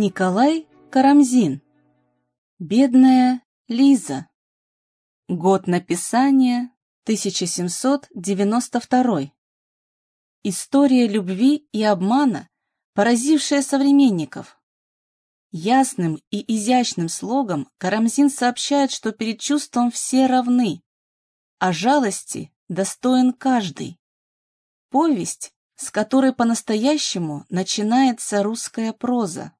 Николай Карамзин Бедная Лиза Год написания 1792 История любви и обмана, поразившая современников. Ясным и изящным слогом Карамзин сообщает, что перед чувством все равны, а жалости достоин каждый. Повесть, с которой по-настоящему начинается русская проза.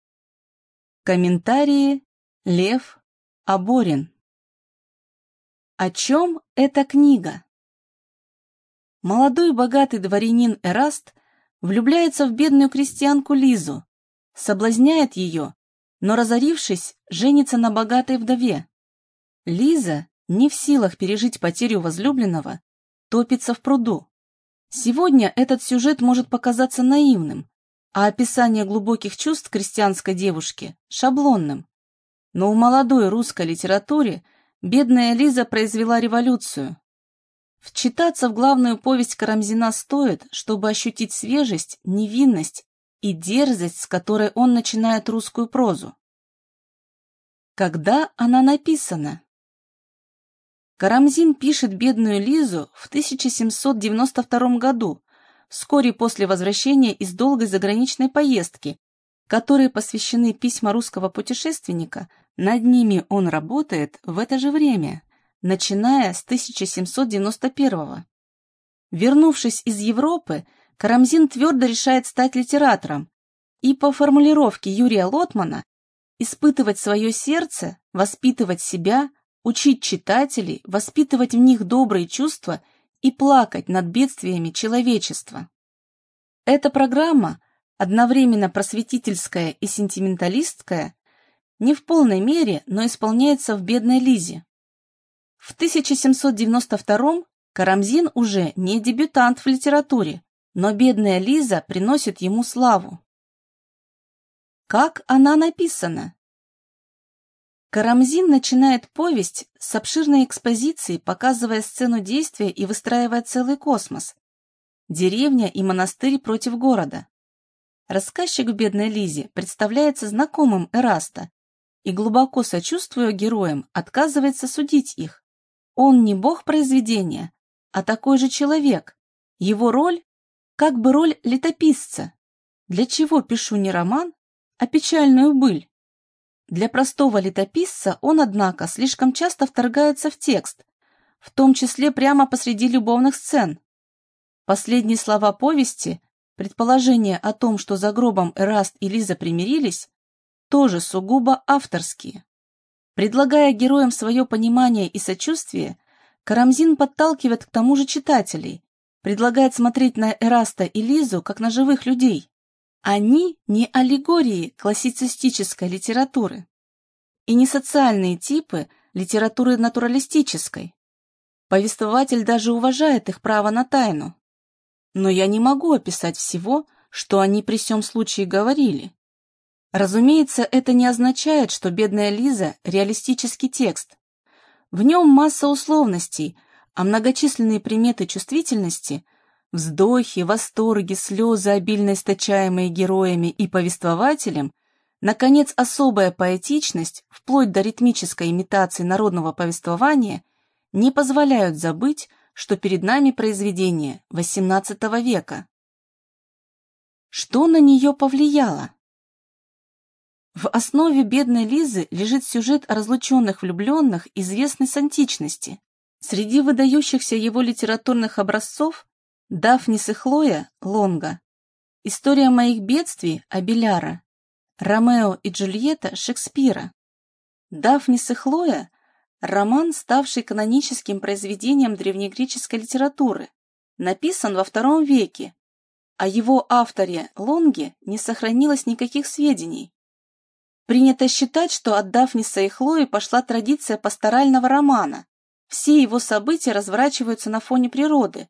Комментарии Лев Аборин. О чем эта книга? Молодой богатый дворянин Эраст влюбляется в бедную крестьянку Лизу, соблазняет ее, но, разорившись, женится на богатой вдове. Лиза, не в силах пережить потерю возлюбленного, топится в пруду. Сегодня этот сюжет может показаться наивным, а описание глубоких чувств крестьянской девушки – шаблонным. Но в молодой русской литературе бедная Лиза произвела революцию. Вчитаться в главную повесть Карамзина стоит, чтобы ощутить свежесть, невинность и дерзость, с которой он начинает русскую прозу. Когда она написана? Карамзин пишет бедную Лизу в 1792 году, вскоре после возвращения из долгой заграничной поездки, которые посвящены письма русского путешественника, над ними он работает в это же время, начиная с 1791 Вернувшись из Европы, Карамзин твердо решает стать литератором и по формулировке Юрия Лотмана испытывать свое сердце, воспитывать себя, учить читателей, воспитывать в них добрые чувства – и плакать над бедствиями человечества. Эта программа, одновременно просветительская и сентименталистская, не в полной мере, но исполняется в «Бедной Лизе». В 1792 Карамзин уже не дебютант в литературе, но «Бедная Лиза» приносит ему славу. Как она написана? Карамзин начинает повесть с обширной экспозиции, показывая сцену действия и выстраивая целый космос. Деревня и монастырь против города. Рассказчик в «Бедной Лизе» представляется знакомым Эраста и, глубоко сочувствуя героям, отказывается судить их. Он не бог произведения, а такой же человек. Его роль – как бы роль летописца. Для чего пишу не роман, а печальную быль? Для простого летописца он, однако, слишком часто вторгается в текст, в том числе прямо посреди любовных сцен. Последние слова повести, предположение о том, что за гробом Эраст и Лиза примирились, тоже сугубо авторские. Предлагая героям свое понимание и сочувствие, Карамзин подталкивает к тому же читателей, предлагает смотреть на Эраста и Лизу как на живых людей. Они не аллегории классицистической литературы и не социальные типы литературы натуралистической. Повествователь даже уважает их право на тайну. Но я не могу описать всего, что они при всем случае говорили. Разумеется, это не означает, что «Бедная Лиза» — реалистический текст. В нем масса условностей, а многочисленные приметы чувствительности — Вздохи, восторги, слезы, обильно источаемые героями и повествователем, наконец, особая поэтичность, вплоть до ритмической имитации народного повествования, не позволяют забыть, что перед нами произведение XVIII века. Что на нее повлияло? В основе «Бедной Лизы» лежит сюжет о разлученных влюбленных, известный с античности. Среди выдающихся его литературных образцов Дафнис и Хлоя – Лонга. История моих бедствий – Абеляра. Ромео и Джульетта – Шекспира. Дафнис и Хлоя – роман, ставший каноническим произведением древнегреческой литературы, написан во втором веке. О его авторе Лонге не сохранилось никаких сведений. Принято считать, что от Дафниса и Хлои пошла традиция пасторального романа. Все его события разворачиваются на фоне природы,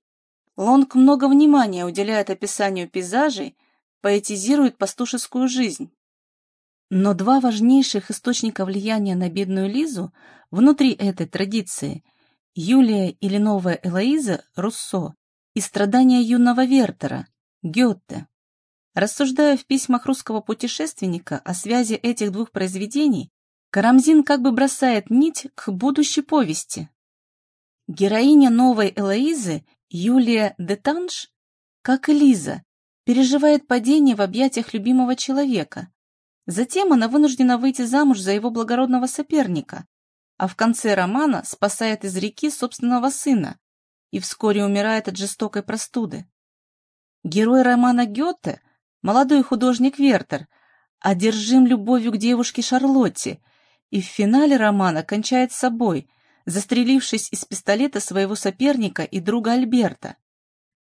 Лонг много внимания уделяет описанию пейзажей, поэтизирует пастушескую жизнь. Но два важнейших источника влияния на бедную Лизу внутри этой традиции – Юлия или новая Элоиза Руссо и страдания юного Вертера Гёте. Рассуждая в письмах русского путешественника о связи этих двух произведений, Карамзин как бы бросает нить к будущей повести. Героиня новой Элоизы, Юлия де Танш, как и Лиза, переживает падение в объятиях любимого человека. Затем она вынуждена выйти замуж за его благородного соперника, а в конце романа спасает из реки собственного сына и вскоре умирает от жестокой простуды. Герой романа Гёте, молодой художник Вертер, одержим любовью к девушке Шарлотте и в финале романа кончает собой, застрелившись из пистолета своего соперника и друга Альберта.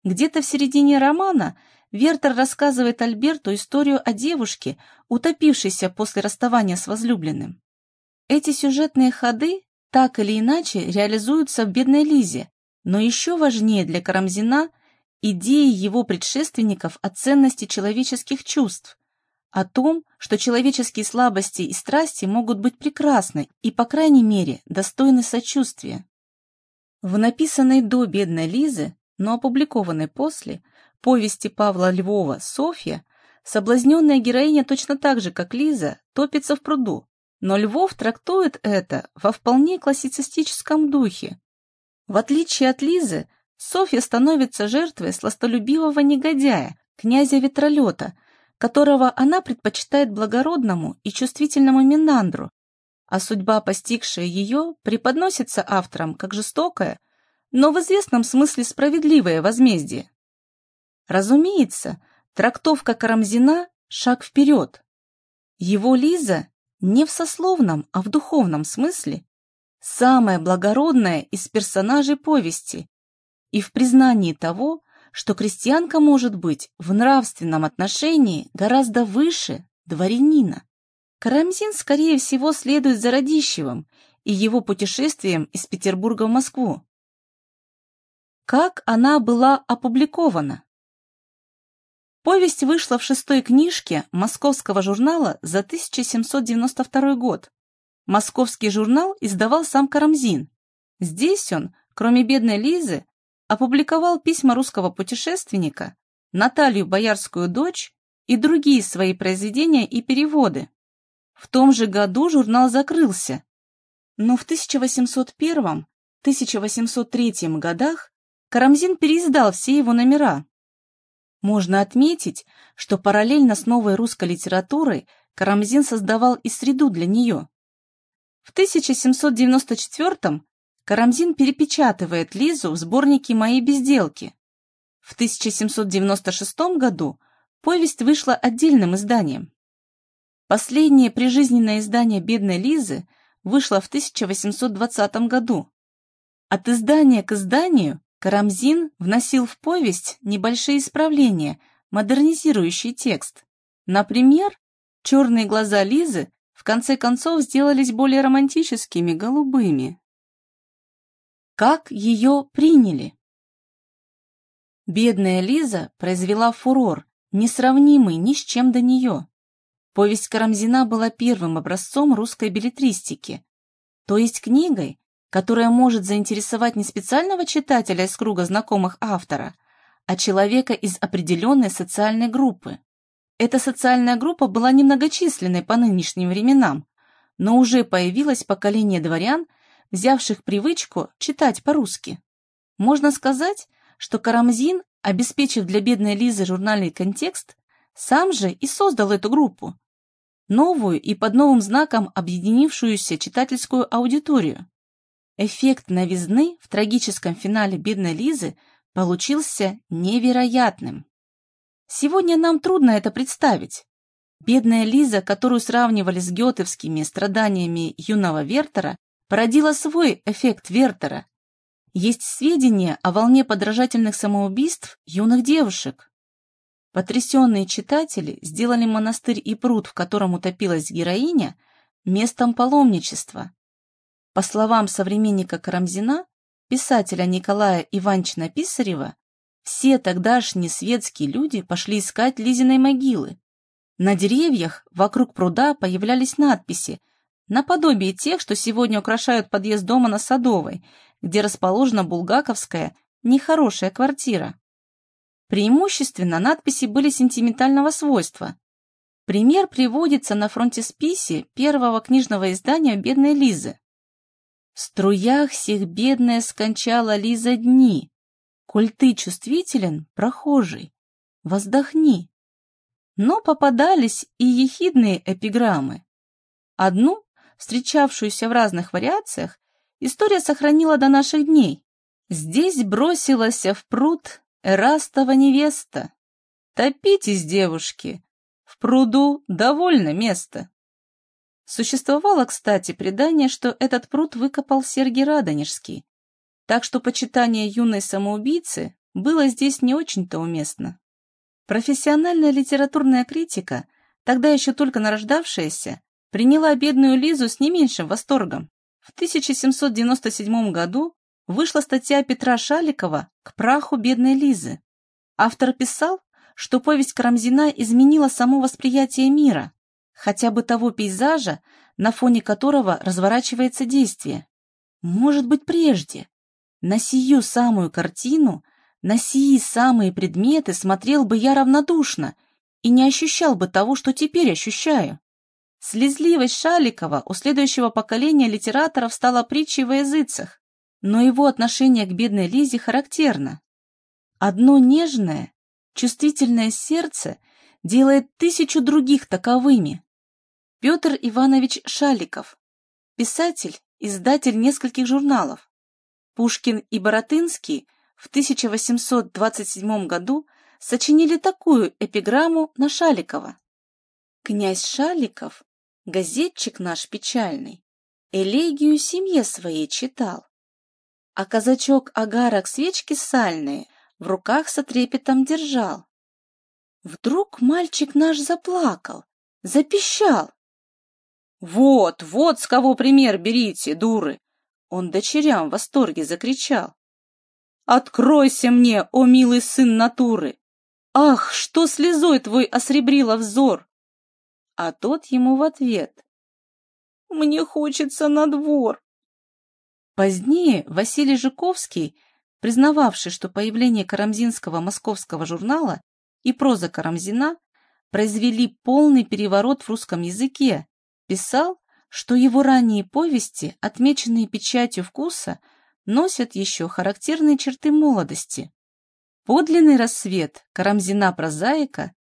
Где-то в середине романа Вертер рассказывает Альберту историю о девушке, утопившейся после расставания с возлюбленным. Эти сюжетные ходы так или иначе реализуются в «Бедной Лизе», но еще важнее для Карамзина идеи его предшественников о ценности человеческих чувств, о том, что человеческие слабости и страсти могут быть прекрасны и, по крайней мере, достойны сочувствия. В написанной до «Бедной Лизы», но опубликованной после, повести Павла Львова «Софья», соблазненная героиня точно так же, как Лиза, топится в пруду, но Львов трактует это во вполне классицистическом духе. В отличие от Лизы, Софья становится жертвой сластолюбивого негодяя, князя Ветролета, которого она предпочитает благородному и чувствительному Минандру, а судьба, постигшая ее, преподносится автором как жестокое, но в известном смысле справедливое возмездие. Разумеется, трактовка Карамзина – шаг вперед. Его Лиза не в сословном, а в духовном смысле самая благородная из персонажей повести и в признании того, что крестьянка может быть в нравственном отношении гораздо выше дворянина. Карамзин, скорее всего, следует за Радищевым и его путешествием из Петербурга в Москву. Как она была опубликована? Повесть вышла в шестой книжке московского журнала за 1792 год. Московский журнал издавал сам Карамзин. Здесь он, кроме бедной Лизы, опубликовал письма русского путешественника, Наталью Боярскую дочь и другие свои произведения и переводы. В том же году журнал закрылся, но в 1801-1803 годах Карамзин переиздал все его номера. Можно отметить, что параллельно с новой русской литературой Карамзин создавал и среду для нее. В 1794 Карамзин перепечатывает Лизу в сборнике «Мои безделки». В 1796 году повесть вышла отдельным изданием. Последнее прижизненное издание «Бедной Лизы» вышло в 1820 году. От издания к изданию Карамзин вносил в повесть небольшие исправления, модернизирующие текст. Например, черные глаза Лизы в конце концов сделались более романтическими, голубыми. Как ее приняли? Бедная Лиза произвела фурор, несравнимый ни с чем до нее. Повесть Карамзина была первым образцом русской билетристики, то есть книгой, которая может заинтересовать не специального читателя из круга знакомых автора, а человека из определенной социальной группы. Эта социальная группа была немногочисленной по нынешним временам, но уже появилось поколение дворян, взявших привычку читать по-русски. Можно сказать, что Карамзин, обеспечив для бедной Лизы журнальный контекст, сам же и создал эту группу, новую и под новым знаком объединившуюся читательскую аудиторию. Эффект новизны в трагическом финале «Бедной Лизы» получился невероятным. Сегодня нам трудно это представить. Бедная Лиза, которую сравнивали с гетовскими страданиями юного Вертера, породила свой эффект Вертера. Есть сведения о волне подражательных самоубийств юных девушек. Потрясенные читатели сделали монастырь и пруд, в котором утопилась героиня, местом паломничества. По словам современника Карамзина, писателя Николая Ивановича Писарева, все тогдашние светские люди пошли искать Лизиной могилы. На деревьях вокруг пруда появлялись надписи, наподобие тех, что сегодня украшают подъезд дома на Садовой, где расположена булгаковская, нехорошая квартира. Преимущественно надписи были сентиментального свойства. Пример приводится на фронтисписе первого книжного издания «Бедной Лизы». В струях сих бедная скончала Лиза дни. Коль ты чувствителен, прохожий, воздохни. Но попадались и ехидные эпиграммы. Одну, встречавшуюся в разных вариациях, история сохранила до наших дней. Здесь бросилась в пруд Эрастова невеста. Топитесь, девушки, в пруду довольно место. Существовало, кстати, предание, что этот пруд выкопал Сергий Радонежский, так что почитание юной самоубийцы было здесь не очень-то уместно. Профессиональная литературная критика, тогда еще только нарождавшаяся, приняла бедную Лизу с не меньшим восторгом. В 1797 году вышла статья Петра Шаликова «К праху бедной Лизы». Автор писал, что повесть Карамзина изменила само восприятие мира, хотя бы того пейзажа, на фоне которого разворачивается действие. Может быть, прежде. На сию самую картину, на сии самые предметы смотрел бы я равнодушно и не ощущал бы того, что теперь ощущаю. Слезливость Шаликова у следующего поколения литераторов стала притчей во языцах но его отношение к бедной Лизе характерно. Одно нежное, чувствительное сердце делает тысячу других таковыми. Петр Иванович Шаликов, писатель, издатель нескольких журналов. Пушкин и Боротынский в 1827 году сочинили такую эпиграмму на Шаликова. «Князь Шаликов, газетчик наш печальный, элегию семье своей читал а казачок агарок свечки сальные в руках со трепетом держал. Вдруг мальчик наш заплакал, запищал. «Вот, вот с кого пример берите, дуры!» Он дочерям в восторге закричал. «Откройся мне, о милый сын натуры! Ах, что слезой твой осребрила взор!» А тот ему в ответ. «Мне хочется на двор!» Позднее Василий Жуковский, признававший, что появление карамзинского московского журнала и проза Карамзина произвели полный переворот в русском языке, писал, что его ранние повести, отмеченные печатью вкуса, носят еще характерные черты молодости. Подлинный рассвет Карамзина-прозаика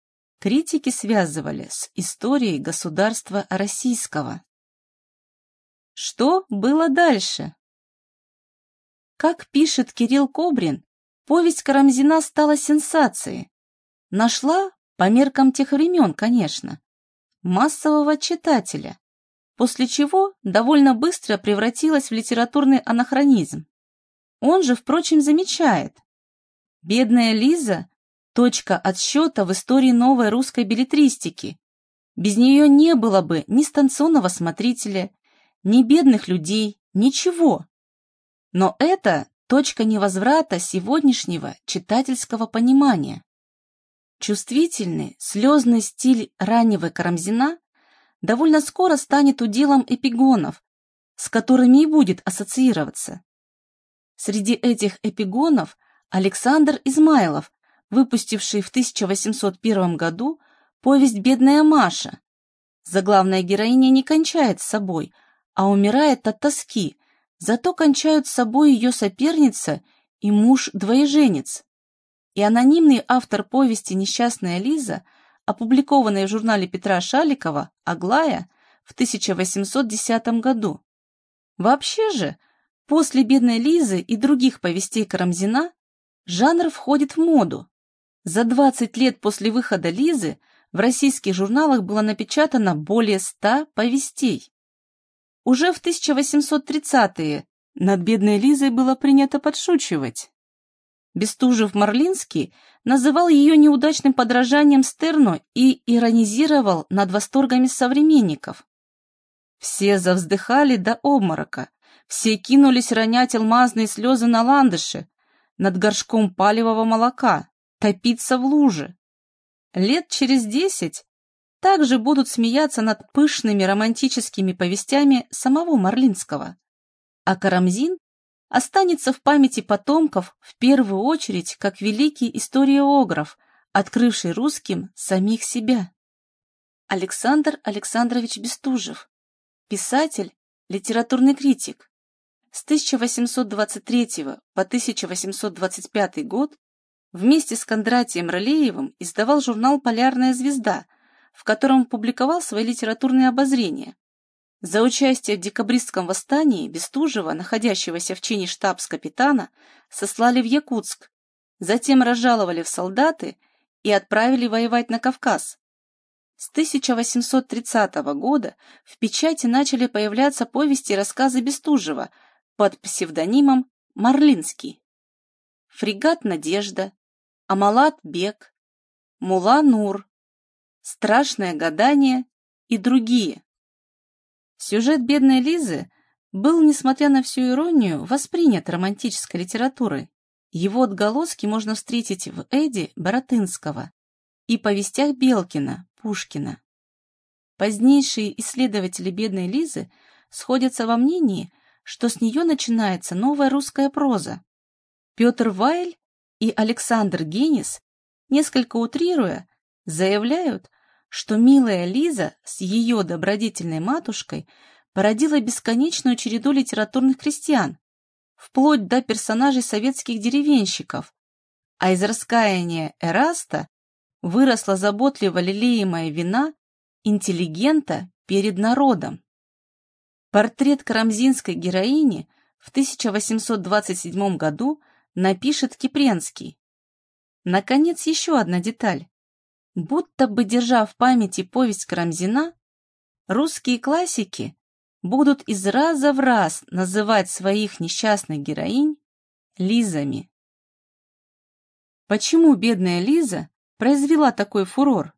критики связывали с историей государства российского. Что было дальше? Как пишет Кирилл Кобрин, повесть Карамзина стала сенсацией. Нашла, по меркам тех времен, конечно, массового читателя, после чего довольно быстро превратилась в литературный анахронизм. Он же, впрочем, замечает. Бедная Лиза – точка отсчета в истории новой русской билетристики. Без нее не было бы ни станционного смотрителя, ни бедных людей, ничего. Но это точка невозврата сегодняшнего читательского понимания. Чувствительный, слезный стиль раннего Карамзина довольно скоро станет уделом эпигонов, с которыми и будет ассоциироваться. Среди этих эпигонов Александр Измайлов, выпустивший в 1801 году повесть «Бедная Маша». Заглавная героиня не кончает с собой, а умирает от тоски, Зато кончают с собой ее соперница и муж-двоеженец. И анонимный автор повести «Несчастная Лиза», опубликованной в журнале Петра Шаликова «Аглая» в 1810 году. Вообще же, после «Бедной Лизы» и других повестей Карамзина жанр входит в моду. За 20 лет после выхода Лизы в российских журналах было напечатано более 100 повестей. Уже в 1830-е над бедной Лизой было принято подшучивать. Бестужев-Марлинский называл ее неудачным подражанием Стерну и иронизировал над восторгами современников. Все завздыхали до обморока, все кинулись ронять алмазные слезы на ландыши, над горшком палевого молока, топиться в луже. Лет через десять также будут смеяться над пышными романтическими повестями самого Марлинского. А Карамзин останется в памяти потомков в первую очередь как великий историограф, открывший русским самих себя. Александр Александрович Бестужев, писатель, литературный критик. С 1823 по 1825 год вместе с Кондратием Ролеевым издавал журнал «Полярная звезда», в котором публиковал свои литературные обозрения. За участие в декабристском восстании Бестужева, находящегося в чине штабс-капитана, сослали в Якутск, затем разжаловали в солдаты и отправили воевать на Кавказ. С 1830 года в печати начали появляться повести и рассказы Бестужева под псевдонимом Марлинский. Фрегат «Надежда», Амалат Бек, Мула Нур, Страшное гадание и другие. Сюжет бедной Лизы был, несмотря на всю иронию, воспринят романтической литературой. Его отголоски можно встретить в Эде Боротынского и повестях Белкина, Пушкина. Позднейшие исследователи бедной Лизы сходятся во мнении, что с нее начинается новая русская проза. Петр Вайль и Александр Генис, несколько утрируя, заявляют, что милая Лиза с ее добродетельной матушкой породила бесконечную череду литературных крестьян, вплоть до персонажей советских деревенщиков, а из раскаяния Эраста выросла заботливо лелеемая вина интеллигента перед народом. Портрет карамзинской героини в 1827 году напишет Кипренский. Наконец, еще одна деталь. Будто бы держа в памяти повесть Карамзина, русские классики будут из раза в раз называть своих несчастных героинь Лизами. Почему бедная Лиза произвела такой фурор?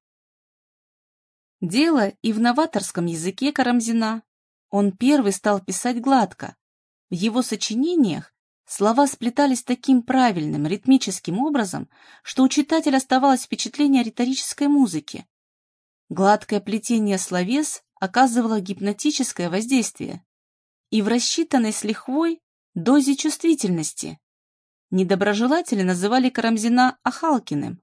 Дело и в новаторском языке Карамзина. Он первый стал писать гладко. В его сочинениях Слова сплетались таким правильным, ритмическим образом, что у читателя оставалось впечатление риторической музыки. Гладкое плетение словес оказывало гипнотическое воздействие и в рассчитанной с лихвой дозе чувствительности. Недоброжелатели называли Карамзина Ахалкиным.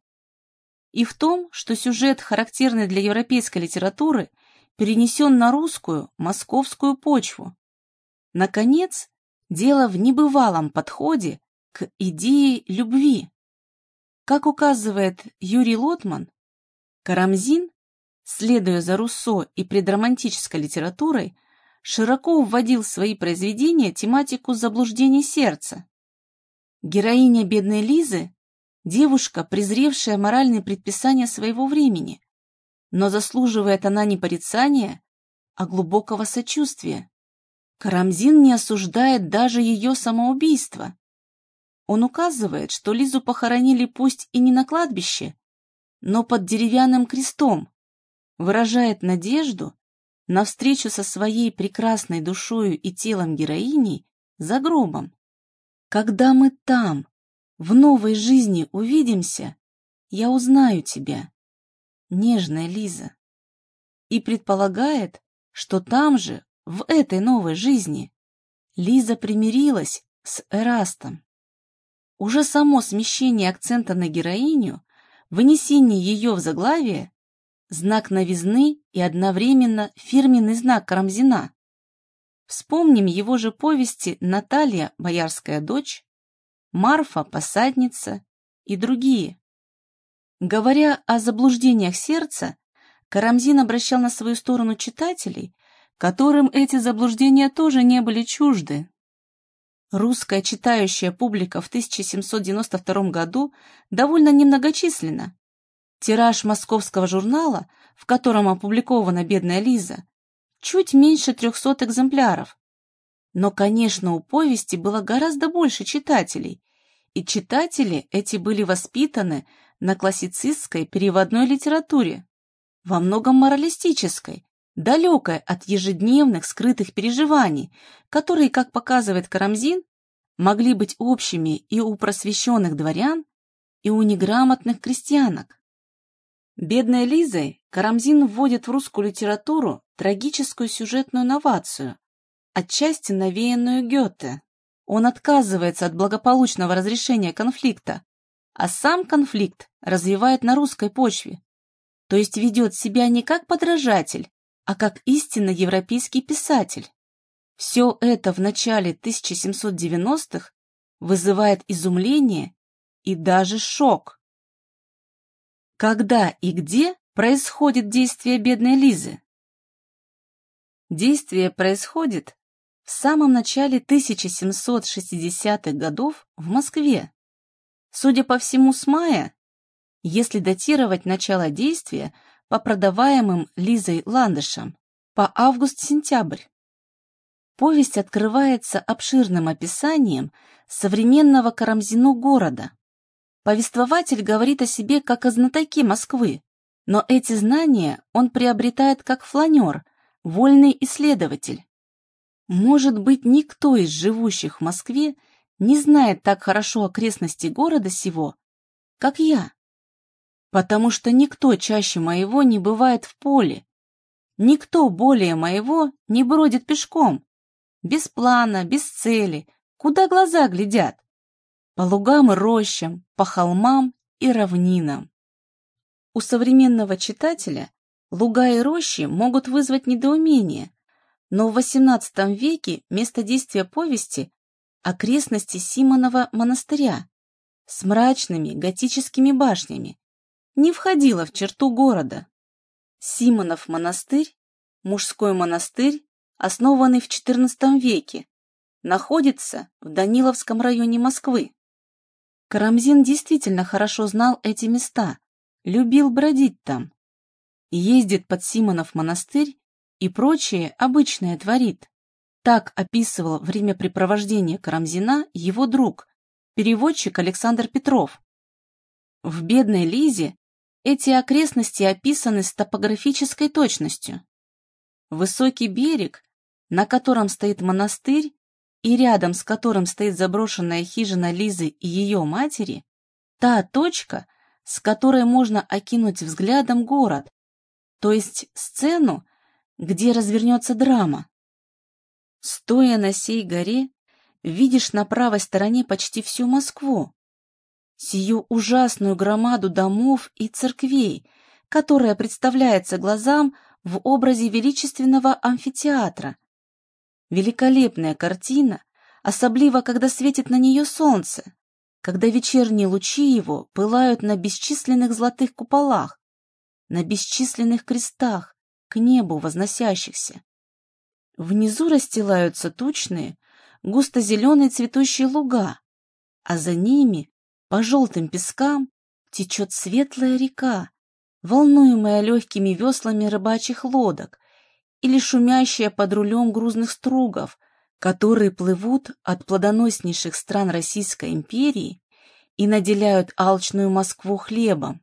И в том, что сюжет, характерный для европейской литературы, перенесен на русскую, московскую почву. Наконец, Дело в небывалом подходе к идее любви. Как указывает Юрий Лотман, Карамзин, следуя за Руссо и предромантической литературой, широко вводил в свои произведения тематику заблуждений сердца. Героиня бедной Лизы – девушка, презревшая моральные предписания своего времени, но заслуживает она не порицания, а глубокого сочувствия. Карамзин не осуждает даже ее самоубийство. Он указывает, что Лизу похоронили пусть и не на кладбище, но под деревянным крестом, выражает надежду на встречу со своей прекрасной душою и телом героиней за гробом. Когда мы там, в новой жизни увидимся, я узнаю тебя, нежная Лиза. И предполагает, что там же в этой новой жизни Лиза примирилась с Эрастом. Уже само смещение акцента на героиню, вынесение ее в заглавие – знак новизны и одновременно фирменный знак Карамзина. Вспомним его же повести «Наталья, боярская дочь», «Марфа, посадница» и другие. Говоря о заблуждениях сердца, Карамзин обращал на свою сторону читателей, которым эти заблуждения тоже не были чужды. Русская читающая публика в 1792 году довольно немногочисленна. Тираж московского журнала, в котором опубликована «Бедная Лиза», чуть меньше 300 экземпляров. Но, конечно, у повести было гораздо больше читателей, и читатели эти были воспитаны на классицистской переводной литературе, во многом моралистической, далекое от ежедневных скрытых переживаний, которые, как показывает Карамзин, могли быть общими и у просвещенных дворян, и у неграмотных крестьянок. Бедной Лизой Карамзин вводит в русскую литературу трагическую сюжетную новацию, отчасти навеянную Гёте. он отказывается от благополучного разрешения конфликта, а сам конфликт развивает на русской почве, то есть ведет себя не как подражатель, а как истинно европейский писатель. Все это в начале 1790-х вызывает изумление и даже шок. Когда и где происходит действие бедной Лизы? Действие происходит в самом начале 1760-х годов в Москве. Судя по всему, с мая, если датировать начало действия по продаваемым Лизой ландышам, по август-сентябрь. Повесть открывается обширным описанием современного Карамзину города. Повествователь говорит о себе как о знатоке Москвы, но эти знания он приобретает как фланер, вольный исследователь. Может быть, никто из живущих в Москве не знает так хорошо окрестности города сего, как я. Потому что никто чаще моего не бывает в поле, никто более моего не бродит пешком, без плана, без цели, куда глаза глядят, по лугам и рощам, по холмам и равнинам. У современного читателя луга и рощи могут вызвать недоумение, но в XVIII веке место действия повести окрестности Симонова монастыря с мрачными готическими башнями, не входила в черту города. Симонов монастырь, мужской монастырь, основанный в XIV веке, находится в Даниловском районе Москвы. Карамзин действительно хорошо знал эти места, любил бродить там. Ездит под Симонов монастырь и прочее обычное творит. Так описывал времяпрепровождение Карамзина его друг, переводчик Александр Петров. В «Бедной Лизе» эти окрестности описаны с топографической точностью. Высокий берег, на котором стоит монастырь, и рядом с которым стоит заброшенная хижина Лизы и ее матери, та точка, с которой можно окинуть взглядом город, то есть сцену, где развернется драма. Стоя на сей горе, видишь на правой стороне почти всю Москву, сию ужасную громаду домов и церквей, которая представляется глазам в образе величественного амфитеатра. Великолепная картина, особливо когда светит на нее солнце, когда вечерние лучи его пылают на бесчисленных золотых куполах, на бесчисленных крестах, к небу возносящихся. Внизу расстилаются тучные, густо-зеленые цветущие луга, а за ними, по желтым пескам, течет светлая река, волнуемая легкими веслами рыбачьих лодок или шумящая под рулем грузных стругов, которые плывут от плодоноснейших стран Российской империи и наделяют алчную Москву хлебом.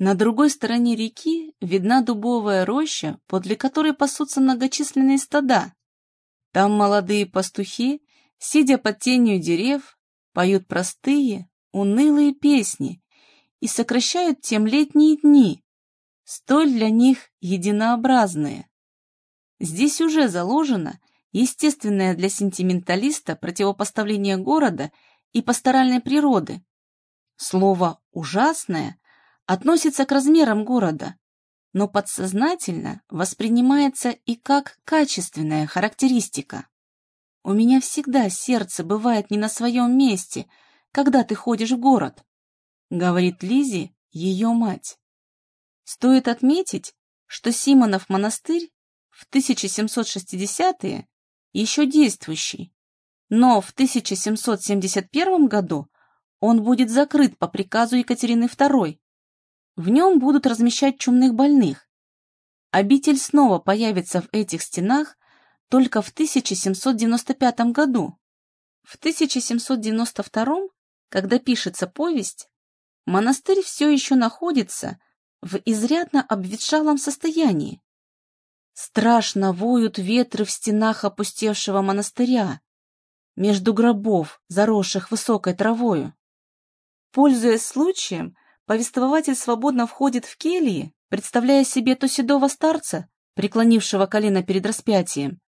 На другой стороне реки видна дубовая роща, подле которой пасутся многочисленные стада. Там молодые пастухи, сидя под тенью дерев, поют простые, унылые песни и сокращают тем летние дни, столь для них единообразные. Здесь уже заложено естественное для сентименталиста противопоставление города и пасторальной природы. Слово «ужасное» относится к размерам города, но подсознательно воспринимается и как качественная характеристика. У меня всегда сердце бывает не на своем месте, когда ты ходишь в город, говорит Лизе ее мать. Стоит отметить, что Симонов монастырь в 1760-е еще действующий, но в 1771 году он будет закрыт по приказу Екатерины II в нем будут размещать чумных больных. Обитель снова появится в этих стенах только в 1795 году. В 1792, когда пишется повесть, монастырь все еще находится в изрядно обветшалом состоянии. Страшно воют ветры в стенах опустевшего монастыря, между гробов, заросших высокой травою. Пользуясь случаем, Повествователь свободно входит в кельи, представляя себе то седого старца, преклонившего колено перед распятием,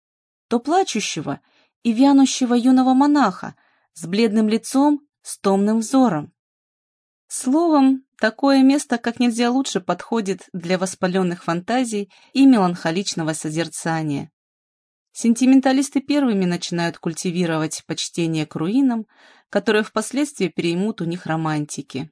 то плачущего и вянущего юного монаха с бледным лицом, с томным взором. Словом, такое место как нельзя лучше подходит для воспаленных фантазий и меланхоличного созерцания. Сентименталисты первыми начинают культивировать почтение к руинам, которые впоследствии переймут у них романтики.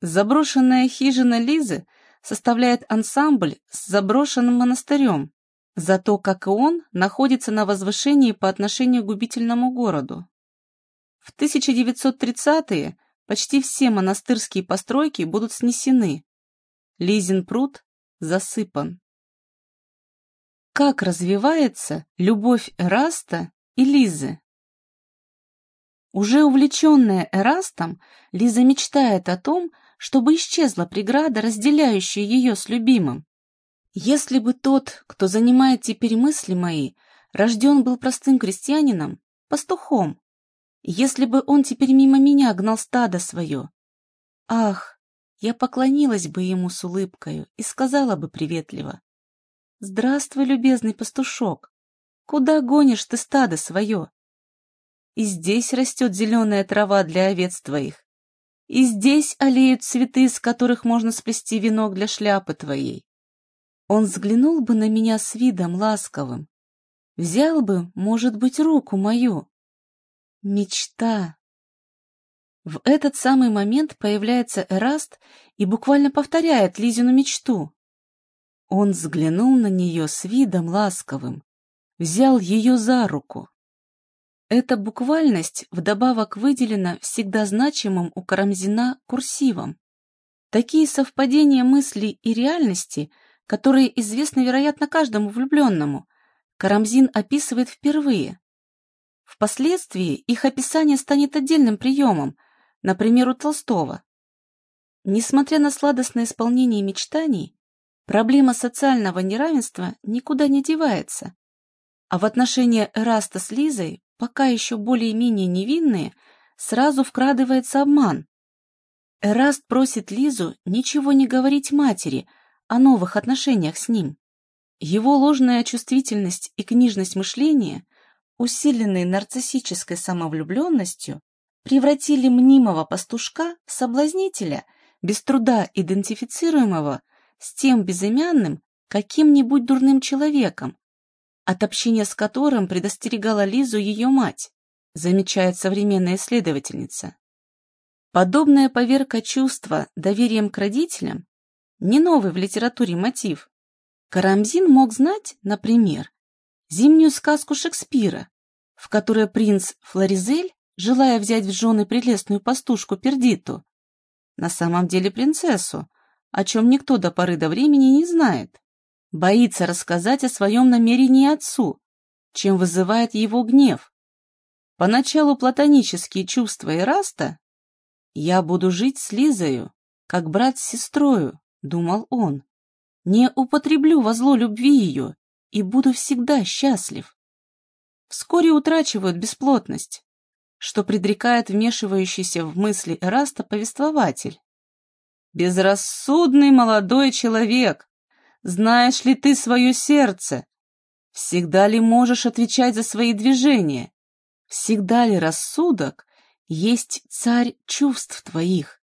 Заброшенная хижина Лизы составляет ансамбль с заброшенным монастырем, зато, как и он, находится на возвышении по отношению к губительному городу. В 1930-е почти все монастырские постройки будут снесены. Лизин пруд засыпан. Как развивается любовь Эраста и Лизы? Уже увлеченная Эрастом, Лиза мечтает о том, чтобы исчезла преграда, разделяющая ее с любимым. Если бы тот, кто занимает теперь мысли мои, рожден был простым крестьянином, пастухом, если бы он теперь мимо меня гнал стадо свое, ах, я поклонилась бы ему с улыбкою и сказала бы приветливо, «Здравствуй, любезный пастушок! Куда гонишь ты стадо свое? И здесь растет зеленая трава для овец твоих, и здесь олеют цветы, из которых можно сплести венок для шляпы твоей. Он взглянул бы на меня с видом ласковым, взял бы, может быть, руку мою. Мечта. В этот самый момент появляется Эраст и буквально повторяет Лизину мечту. Он взглянул на нее с видом ласковым, взял ее за руку. Эта буквальность вдобавок выделена всегда значимым у Карамзина курсивом. Такие совпадения мыслей и реальности, которые известны, вероятно, каждому влюбленному, Карамзин описывает впервые. Впоследствии их описание станет отдельным приемом, например, у Толстого. Несмотря на сладостное исполнение мечтаний, проблема социального неравенства никуда не девается, а в отношении Эраста с Лизой пока еще более-менее невинные, сразу вкрадывается обман. Эраст просит Лизу ничего не говорить матери о новых отношениях с ним. Его ложная чувствительность и книжность мышления, усиленные нарциссической самовлюбленностью, превратили мнимого пастушка в соблазнителя, без труда идентифицируемого с тем безымянным, каким-нибудь дурным человеком, от общения с которым предостерегала Лизу ее мать, замечает современная исследовательница. Подобная поверка чувства доверием к родителям не новый в литературе мотив. Карамзин мог знать, например, зимнюю сказку Шекспира, в которой принц Флоризель, желая взять в жены прелестную пастушку Пердиту, на самом деле принцессу, о чем никто до поры до времени не знает, боится рассказать о своем намерении отцу, чем вызывает его гнев. Поначалу платонические чувства Эраста «Я буду жить с Лизою, как брат с сестрою», — думал он. «Не употреблю во зло любви ее и буду всегда счастлив». Вскоре утрачивают бесплотность, что предрекает вмешивающийся в мысли Эраста повествователь. «Безрассудный молодой человек, знаешь ли ты свое сердце? Всегда ли можешь отвечать за свои движения? Всегда ли рассудок есть царь чувств твоих?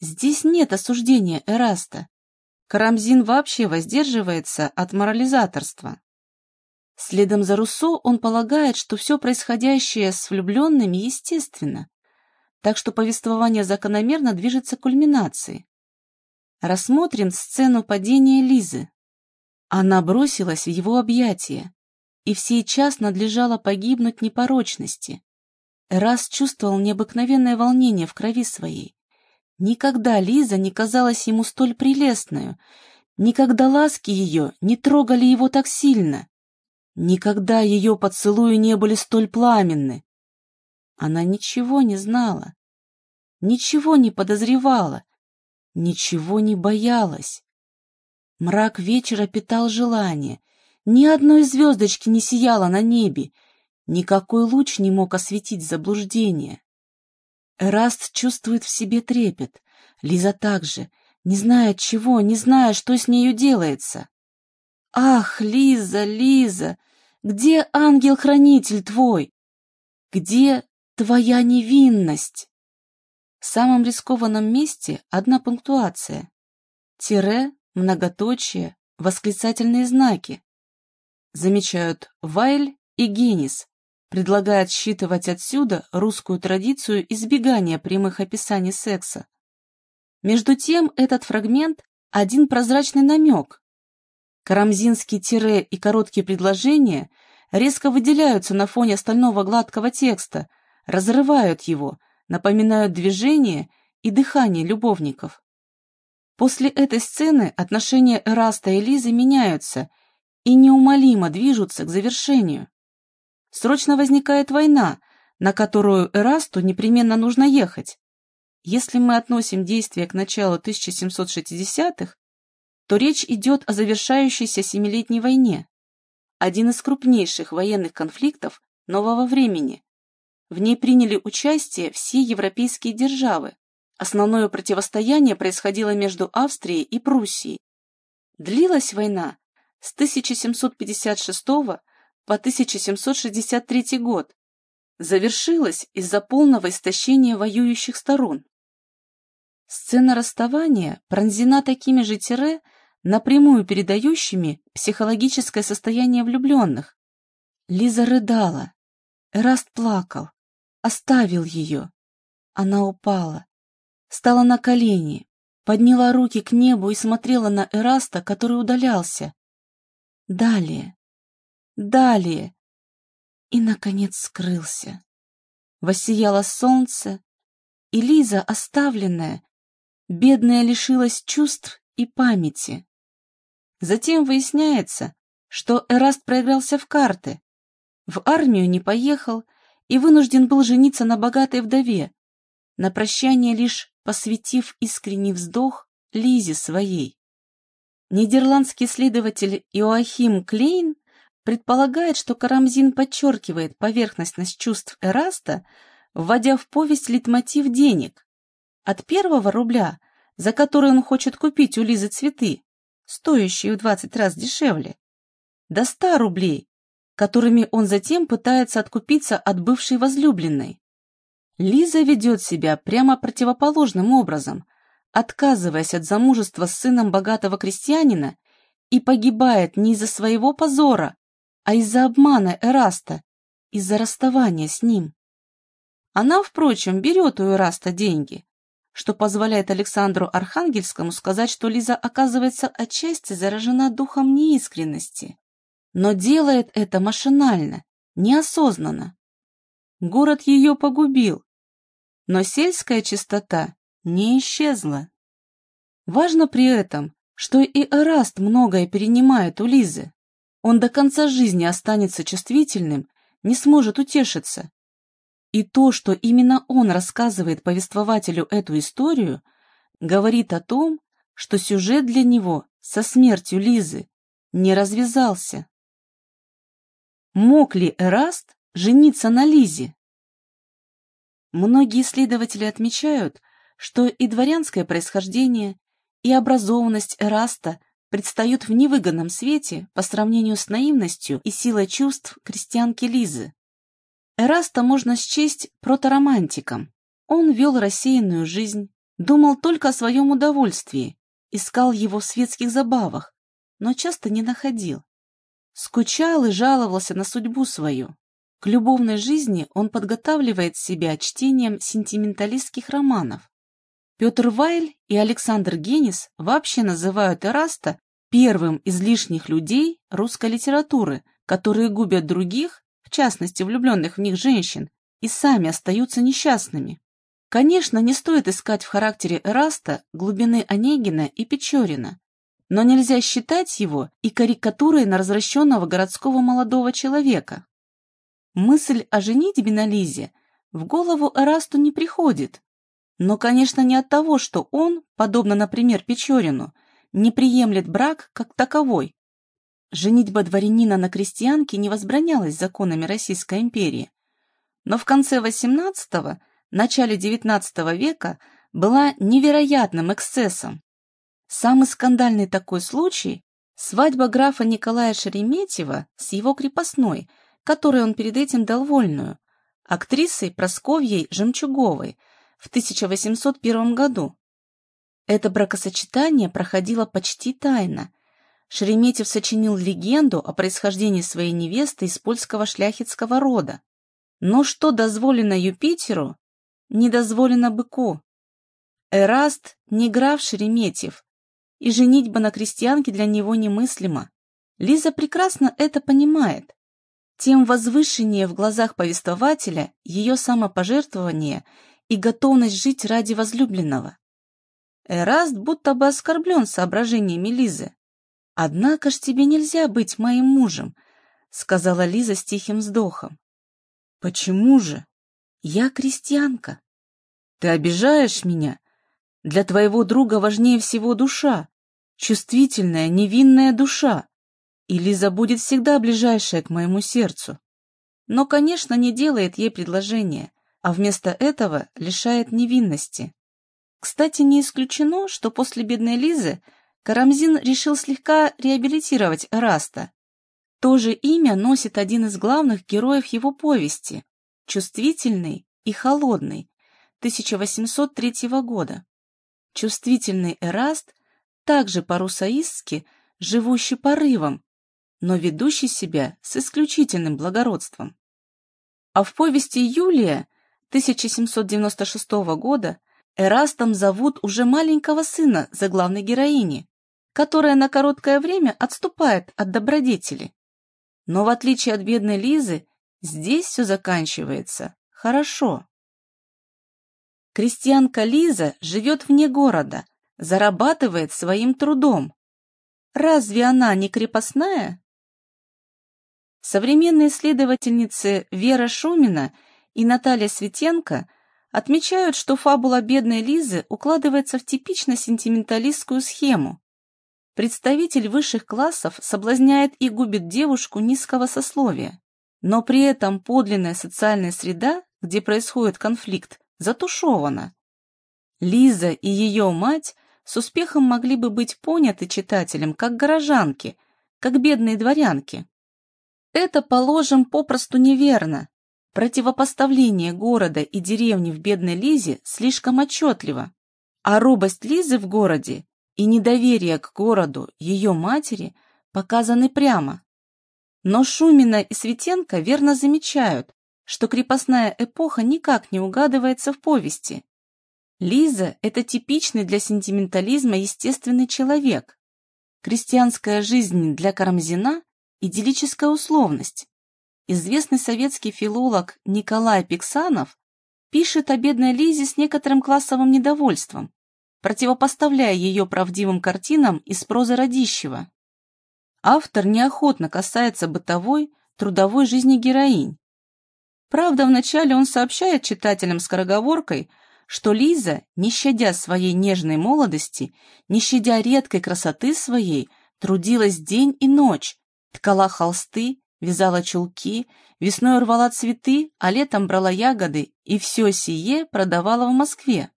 Здесь нет осуждения Эраста. Карамзин вообще воздерживается от морализаторства. Следом за Руссо он полагает, что все происходящее с влюбленными естественно, так что повествование закономерно движется к кульминации. Рассмотрим сцену падения Лизы. Она бросилась в его объятия, и в сей час надлежало погибнуть непорочности. Раз чувствовал необыкновенное волнение в крови своей. Никогда Лиза не казалась ему столь прелестную, никогда ласки ее не трогали его так сильно, никогда ее поцелуи не были столь пламенны. Она ничего не знала, ничего не подозревала, ничего не боялась. Мрак вечера питал желание. Ни одной звездочки не сияло на небе, никакой луч не мог осветить заблуждение. Эраст чувствует в себе трепет, Лиза также, не зная чего, не зная, что с нею делается. «Ах, Лиза, Лиза, Где ангел-хранитель твой? Где твоя невинность? В самом рискованном месте одна пунктуация. Тире, многоточие, восклицательные знаки. Замечают Вайль и Генис, предлагают считывать отсюда русскую традицию избегания прямых описаний секса. Между тем этот фрагмент – один прозрачный намек, Карамзинские тире и короткие предложения резко выделяются на фоне остального гладкого текста, разрывают его, напоминают движение и дыхание любовников. После этой сцены отношения Эраста и Лизы меняются и неумолимо движутся к завершению. Срочно возникает война, на которую Эрасту непременно нужно ехать. Если мы относим действие к началу 1760-х, то речь идет о завершающейся Семилетней войне, один из крупнейших военных конфликтов нового времени. В ней приняли участие все европейские державы. Основное противостояние происходило между Австрией и Пруссией. Длилась война с 1756 по 1763 год. Завершилась из-за полного истощения воюющих сторон. Сцена расставания пронзена такими же тире, напрямую передающими психологическое состояние влюбленных. Лиза рыдала. Эраст плакал. Оставил ее. Она упала. Стала на колени, подняла руки к небу и смотрела на Эраста, который удалялся. Далее. Далее. И, наконец, скрылся. Воссияло солнце, и Лиза, оставленная, бедная лишилась чувств и памяти. Затем выясняется, что Эраст проигрался в карты, в армию не поехал и вынужден был жениться на богатой вдове, на прощание лишь посвятив искренний вздох Лизе своей. Нидерландский следователь Иоахим Клейн предполагает, что Карамзин подчеркивает поверхностность чувств Эраста, вводя в повесть литмотив денег. От первого рубля, за который он хочет купить у Лизы цветы, стоящие в 20 раз дешевле, до 100 рублей, которыми он затем пытается откупиться от бывшей возлюбленной. Лиза ведет себя прямо противоположным образом, отказываясь от замужества с сыном богатого крестьянина и погибает не из-за своего позора, а из-за обмана Эраста, из-за расставания с ним. Она, впрочем, берет у Эраста деньги, что позволяет Александру Архангельскому сказать, что Лиза оказывается отчасти заражена духом неискренности, но делает это машинально, неосознанно. Город ее погубил, но сельская чистота не исчезла. Важно при этом, что и Эраст многое перенимает у Лизы. Он до конца жизни останется чувствительным, не сможет утешиться, и то, что именно он рассказывает повествователю эту историю, говорит о том, что сюжет для него со смертью Лизы не развязался. Мог ли Эраст жениться на Лизе? Многие исследователи отмечают, что и дворянское происхождение, и образованность Эраста предстают в невыгодном свете по сравнению с наивностью и силой чувств крестьянки Лизы. Эраста можно счесть проторомантиком. Он вел рассеянную жизнь, думал только о своем удовольствии, искал его в светских забавах, но часто не находил. Скучал и жаловался на судьбу свою. К любовной жизни он подготавливает себя чтением сентименталистских романов. Петр Вайль и Александр Генис вообще называют Эраста первым из лишних людей русской литературы, которые губят других в частности влюбленных в них женщин, и сами остаются несчастными. Конечно, не стоит искать в характере Эраста глубины Онегина и Печорина, но нельзя считать его и карикатурой на развращенного городского молодого человека. Мысль о женитьбе на Лизе в голову Эрасту не приходит, но, конечно, не от того, что он, подобно, например, Печорину, не приемлет брак как таковой, Женитьба дворянина на крестьянке не возбранялась законами Российской империи, но в конце XVIII – начале XIX века была невероятным эксцессом. Самый скандальный такой случай Свадьба графа Николая Шереметьева с его крепостной, которой он перед этим дал вольную, актрисой Просковьей Жемчуговой в 1801 году. Это бракосочетание проходило почти тайно. Шереметьев сочинил легенду о происхождении своей невесты из польского шляхетского рода. Но что дозволено Юпитеру, не дозволено быку. Эраст не граф Шереметьев, и женитьба на крестьянке для него немыслима. Лиза прекрасно это понимает. Тем возвышеннее в глазах повествователя ее самопожертвование и готовность жить ради возлюбленного. Эраст будто бы оскорблен соображениями Лизы. «Однако ж тебе нельзя быть моим мужем», — сказала Лиза с тихим вздохом. «Почему же? Я крестьянка. Ты обижаешь меня? Для твоего друга важнее всего душа, чувствительная, невинная душа. И Лиза будет всегда ближайшая к моему сердцу. Но, конечно, не делает ей предложение, а вместо этого лишает невинности. Кстати, не исключено, что после бедной Лизы Карамзин решил слегка реабилитировать Эраста. То же имя носит один из главных героев его повести, чувствительный и холодный, 1803 года. Чувствительный Эраст также по-русаистски живущий порывом, но ведущий себя с исключительным благородством. А в повести Юлия 1796 года Эрастом зовут уже маленького сына за главной героини, которая на короткое время отступает от добродетели. Но в отличие от бедной Лизы, здесь все заканчивается хорошо. Крестьянка Лиза живет вне города, зарабатывает своим трудом. Разве она не крепостная? Современные исследовательницы Вера Шумина и Наталья Светенко отмечают, что фабула бедной Лизы укладывается в типично сентименталистскую схему. Представитель высших классов соблазняет и губит девушку низкого сословия, но при этом подлинная социальная среда, где происходит конфликт, затушевана. Лиза и ее мать с успехом могли бы быть поняты читателем как горожанки, как бедные дворянки. Это, положим, попросту неверно. Противопоставление города и деревни в бедной Лизе слишком отчетливо, а робость Лизы в городе и недоверие к городу ее матери показаны прямо. Но Шумина и Светенко верно замечают, что крепостная эпоха никак не угадывается в повести. Лиза – это типичный для сентиментализма естественный человек. Крестьянская жизнь для Карамзина – идиллическая условность. Известный советский филолог Николай Пиксанов пишет о бедной Лизе с некоторым классовым недовольством, противопоставляя ее правдивым картинам из прозы Радищева. Автор неохотно касается бытовой, трудовой жизни героинь, Правда, вначале он сообщает читателям скороговоркой, что Лиза, не щадя своей нежной молодости, не щадя редкой красоты своей, трудилась день и ночь, ткала холсты, вязала чулки, весной рвала цветы, а летом брала ягоды, и все сие продавала в Москве.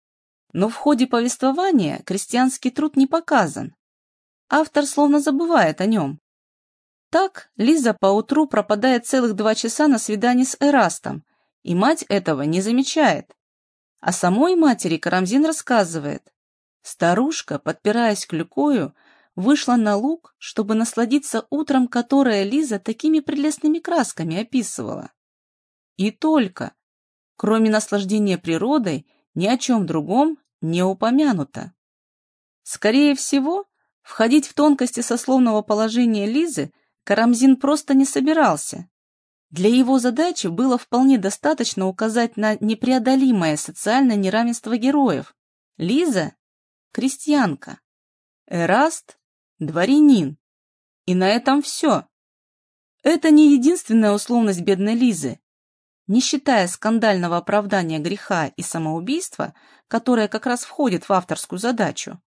Но в ходе повествования крестьянский труд не показан. Автор словно забывает о нем. Так Лиза поутру пропадает целых два часа на свидании с Эрастом, и мать этого не замечает. А самой матери Карамзин рассказывает. Старушка, подпираясь клюкою, вышла на луг, чтобы насладиться утром, которое Лиза такими прелестными красками описывала. И только, кроме наслаждения природой, ни о чем другом не упомянуто. Скорее всего, входить в тонкости сословного положения Лизы Карамзин просто не собирался. Для его задачи было вполне достаточно указать на непреодолимое социальное неравенство героев. Лиза – крестьянка, Эраст – дворянин. И на этом все. Это не единственная условность бедной Лизы. Не считая скандального оправдания греха и самоубийства, которое как раз входит в авторскую задачу.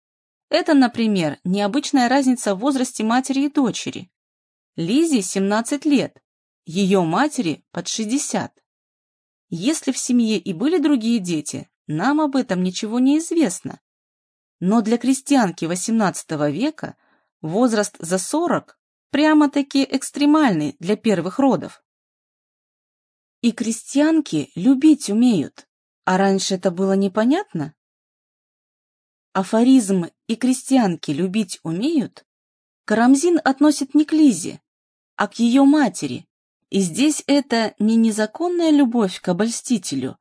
Это, например, необычная разница в возрасте матери и дочери. Лизе 17 лет, ее матери под 60. Если в семье и были другие дети, нам об этом ничего не известно. Но для крестьянки XVIII века Возраст за сорок прямо-таки экстремальный для первых родов. И крестьянки любить умеют, а раньше это было непонятно? Афоризм «и крестьянки любить умеют» Карамзин относит не к Лизе, а к ее матери, и здесь это не незаконная любовь к обольстителю,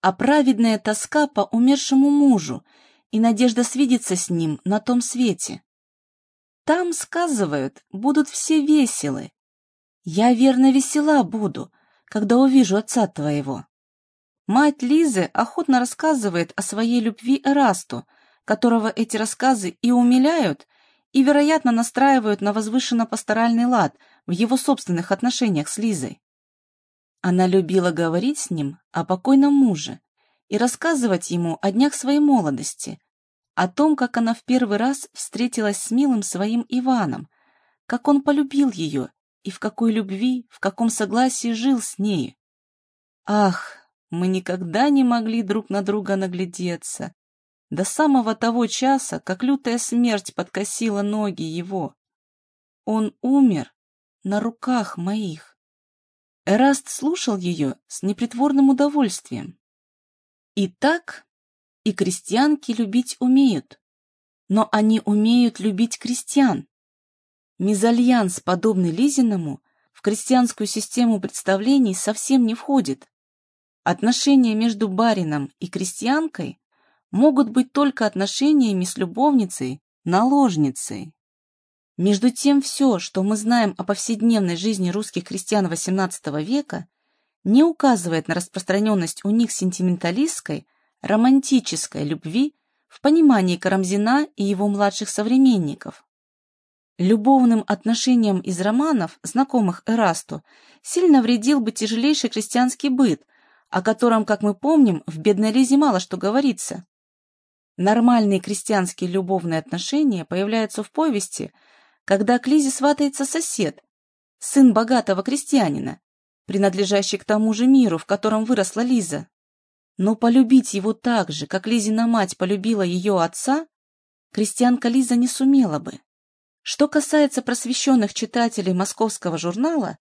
а праведная тоска по умершему мужу и надежда свидеться с ним на том свете. Там, сказывают, будут все веселы. Я верно весела буду, когда увижу отца твоего. Мать Лизы охотно рассказывает о своей любви Эрасту, которого эти рассказы и умиляют, и, вероятно, настраивают на возвышенно-пасторальный лад в его собственных отношениях с Лизой. Она любила говорить с ним о покойном муже и рассказывать ему о днях своей молодости, о том, как она в первый раз встретилась с милым своим Иваном, как он полюбил ее и в какой любви, в каком согласии жил с нею. Ах, мы никогда не могли друг на друга наглядеться, до самого того часа, как лютая смерть подкосила ноги его. Он умер на руках моих. Эраст слушал ее с непритворным удовольствием. И так и крестьянки любить умеют, но они умеют любить крестьян. Мезальянс, подобный Лизиному, в крестьянскую систему представлений совсем не входит. Отношения между барином и крестьянкой могут быть только отношениями с любовницей, наложницей. Между тем, все, что мы знаем о повседневной жизни русских крестьян XVIII века, не указывает на распространенность у них сентименталистской, романтической любви в понимании Карамзина и его младших современников. Любовным отношениям из романов, знакомых Эрасту, сильно вредил бы тяжелейший крестьянский быт, о котором, как мы помним, в «Бедной Лизе» мало что говорится. Нормальные крестьянские любовные отношения появляются в повести, когда к Лизе сватается сосед, сын богатого крестьянина, принадлежащий к тому же миру, в котором выросла Лиза. Но полюбить его так же, как Лизина мать полюбила ее отца, крестьянка Лиза не сумела бы. Что касается просвещенных читателей московского журнала,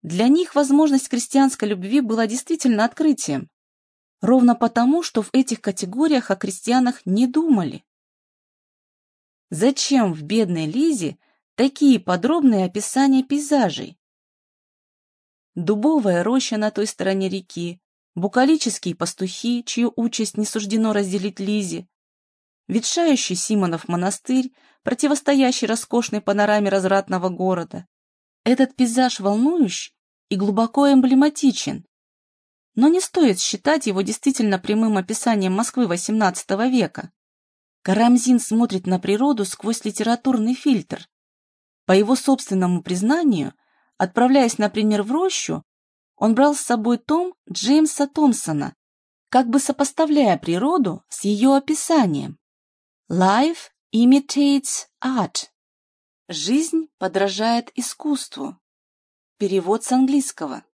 для них возможность крестьянской любви была действительно открытием. Ровно потому, что в этих категориях о крестьянах не думали. Зачем в бедной Лизе такие подробные описания пейзажей? Дубовая роща на той стороне реки, букалические пастухи, чью участь не суждено разделить Лизе, ветшающий Симонов монастырь, противостоящий роскошной панораме развратного города. Этот пейзаж волнующий и глубоко эмблематичен, но не стоит считать его действительно прямым описанием Москвы XVIII века. Карамзин смотрит на природу сквозь литературный фильтр. По его собственному признанию, отправляясь, например, в рощу, он брал с собой том Джеймса Томпсона, как бы сопоставляя природу с ее описанием. Life imitates art. Жизнь подражает искусству. Перевод с английского.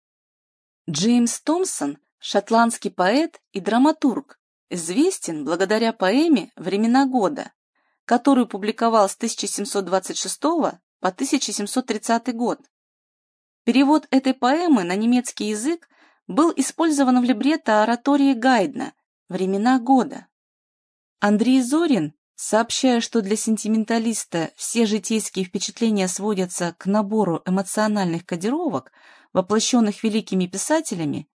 Джеймс Томпсон – шотландский поэт и драматург, известен благодаря поэме «Времена года», которую публиковал с 1726 по 1730 год. Перевод этой поэмы на немецкий язык был использован в либретто оратории Гайдна «Времена года». Андрей Зорин, сообщая, что для сентименталиста все житейские впечатления сводятся к набору эмоциональных кодировок – воплощенных великими писателями,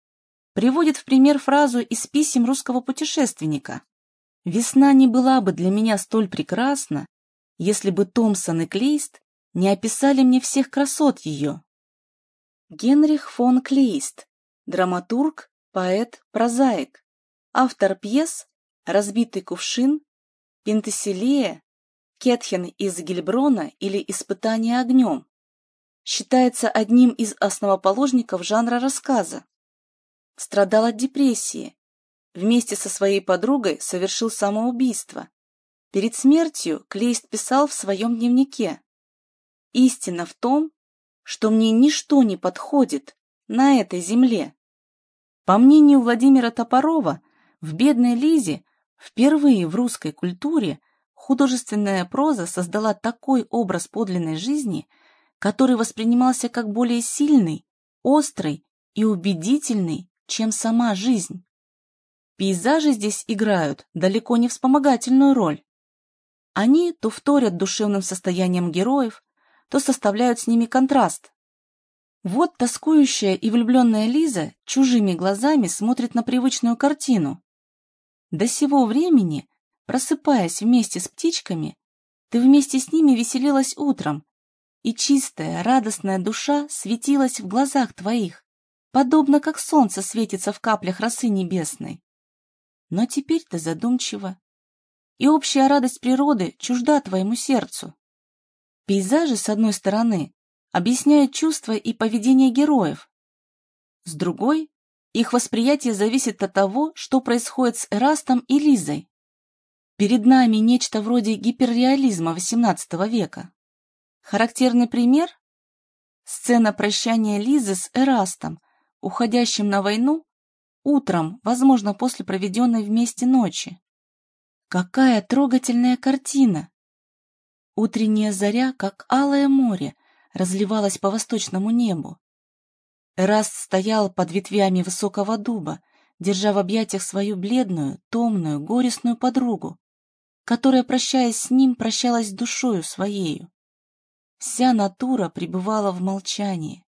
приводит в пример фразу из писем русского путешественника «Весна не была бы для меня столь прекрасна, если бы Томпсон и Клейст не описали мне всех красот ее». Генрих фон Клейст, драматург, поэт, прозаик, автор пьес «Разбитый кувшин», «Пентеселея», «Кетхен из Гильброна» или «Испытание огнем», считается одним из основоположников жанра рассказа. Страдал от депрессии. Вместе со своей подругой совершил самоубийство. Перед смертью Клейст писал в своем дневнике. «Истина в том, что мне ничто не подходит на этой земле». По мнению Владимира Топорова, в «Бедной Лизе» впервые в русской культуре художественная проза создала такой образ подлинной жизни, который воспринимался как более сильный, острый и убедительный, чем сама жизнь. Пейзажи здесь играют далеко не вспомогательную роль. Они то вторят душевным состоянием героев, то составляют с ними контраст. Вот тоскующая и влюбленная Лиза чужими глазами смотрит на привычную картину. До сего времени, просыпаясь вместе с птичками, ты вместе с ними веселилась утром, и чистая, радостная душа светилась в глазах твоих, подобно как солнце светится в каплях росы небесной. Но теперь ты задумчива, и общая радость природы чужда твоему сердцу. Пейзажи, с одной стороны, объясняют чувства и поведение героев, с другой, их восприятие зависит от того, что происходит с Эрастом и Лизой. Перед нами нечто вроде гиперреализма XVIII века. Характерный пример – сцена прощания Лизы с Эрастом, уходящим на войну утром, возможно, после проведенной вместе ночи. Какая трогательная картина! Утренняя заря, как алое море, разливалась по восточному небу. Эраст стоял под ветвями высокого дуба, держа в объятиях свою бледную, томную, горестную подругу, которая, прощаясь с ним, прощалась душою своею. Вся натура пребывала в молчании.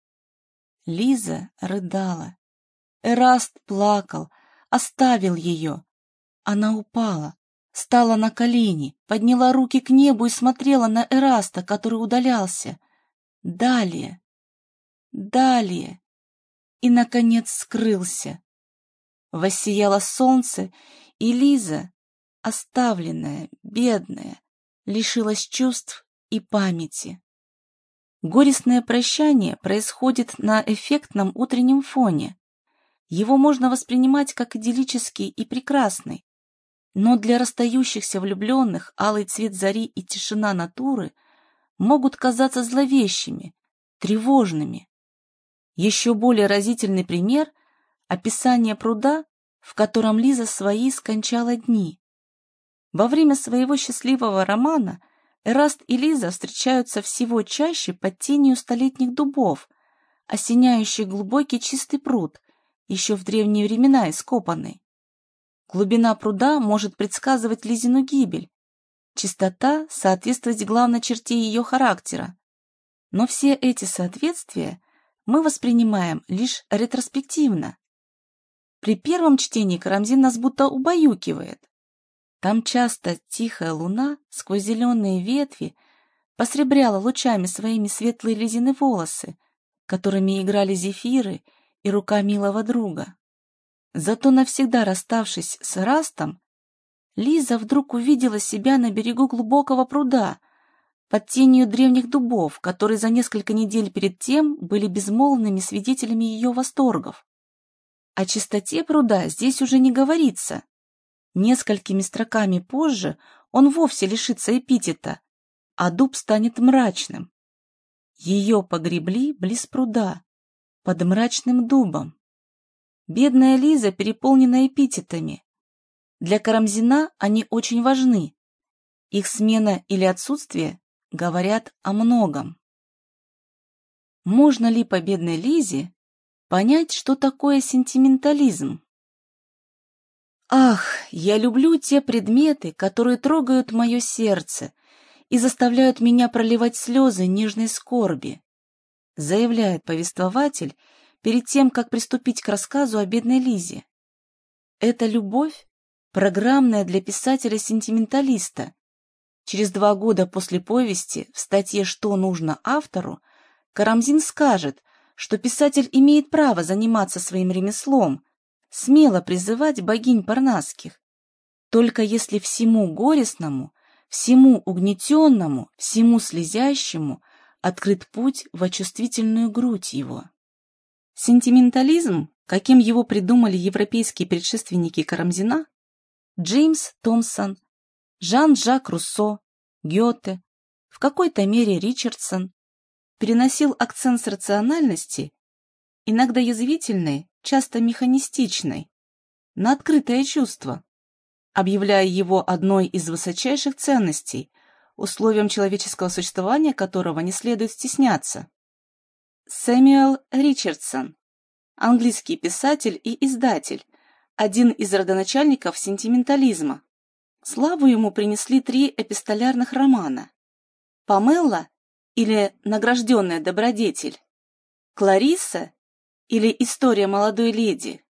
Лиза рыдала. Эраст плакал, оставил ее. Она упала, стала на колени, подняла руки к небу и смотрела на Эраста, который удалялся. Далее, далее. И, наконец, скрылся. Воссияло солнце, и Лиза, оставленная, бедная, лишилась чувств и памяти. Горестное прощание происходит на эффектном утреннем фоне. Его можно воспринимать как идиллический и прекрасный. Но для расстающихся влюбленных алый цвет зари и тишина натуры могут казаться зловещими, тревожными. Еще более разительный пример – описание пруда, в котором Лиза свои скончала дни. Во время своего счастливого романа Эраст и Лиза встречаются всего чаще под тенью столетних дубов, осеняющих глубокий чистый пруд, еще в древние времена ископанный. Глубина пруда может предсказывать Лизину гибель, чистота соответствовать главной черте ее характера. Но все эти соответствия мы воспринимаем лишь ретроспективно. При первом чтении Карамзин нас будто убаюкивает. Там часто тихая луна сквозь зеленые ветви посребряла лучами своими светлые Лизины волосы, которыми играли зефиры и рука милого друга. Зато навсегда расставшись с Растом, Лиза вдруг увидела себя на берегу глубокого пруда, под тенью древних дубов, которые за несколько недель перед тем были безмолвными свидетелями ее восторгов. О чистоте пруда здесь уже не говорится. Несколькими строками позже он вовсе лишится эпитета, а дуб станет мрачным. Ее погребли близ пруда, под мрачным дубом. Бедная Лиза переполнена эпитетами. Для Карамзина они очень важны. Их смена или отсутствие говорят о многом. Можно ли по бедной Лизе понять, что такое сентиментализм? Ах, я люблю те предметы, которые трогают мое сердце и заставляют меня проливать слезы нежной скорби, заявляет повествователь перед тем, как приступить к рассказу о бедной Лизе. Эта любовь программная для писателя-сентименталиста, Через два года после повести в статье «Что нужно автору» Карамзин скажет, что писатель имеет право заниматься своим ремеслом, смело призывать богинь парнасских, только если всему горестному, всему угнетенному, всему слезящему открыт путь в очувствительную грудь его. Сентиментализм, каким его придумали европейские предшественники Карамзина, Джеймс Томпсон Жан-Жак Руссо, Гёте, в какой-то мере Ричардсон, переносил акцент с рациональности, иногда язвительной, часто механистичной, на открытое чувство. объявляя его одной из высочайших ценностей, условием человеческого существования которого не следует стесняться. Сэмюэл Ричардсон, английский писатель и издатель, один из родоначальников сентиментализма. Славу ему принесли три эпистолярных романа «Памелла» или «Награжденная добродетель», «Кларисса» или «История молодой леди»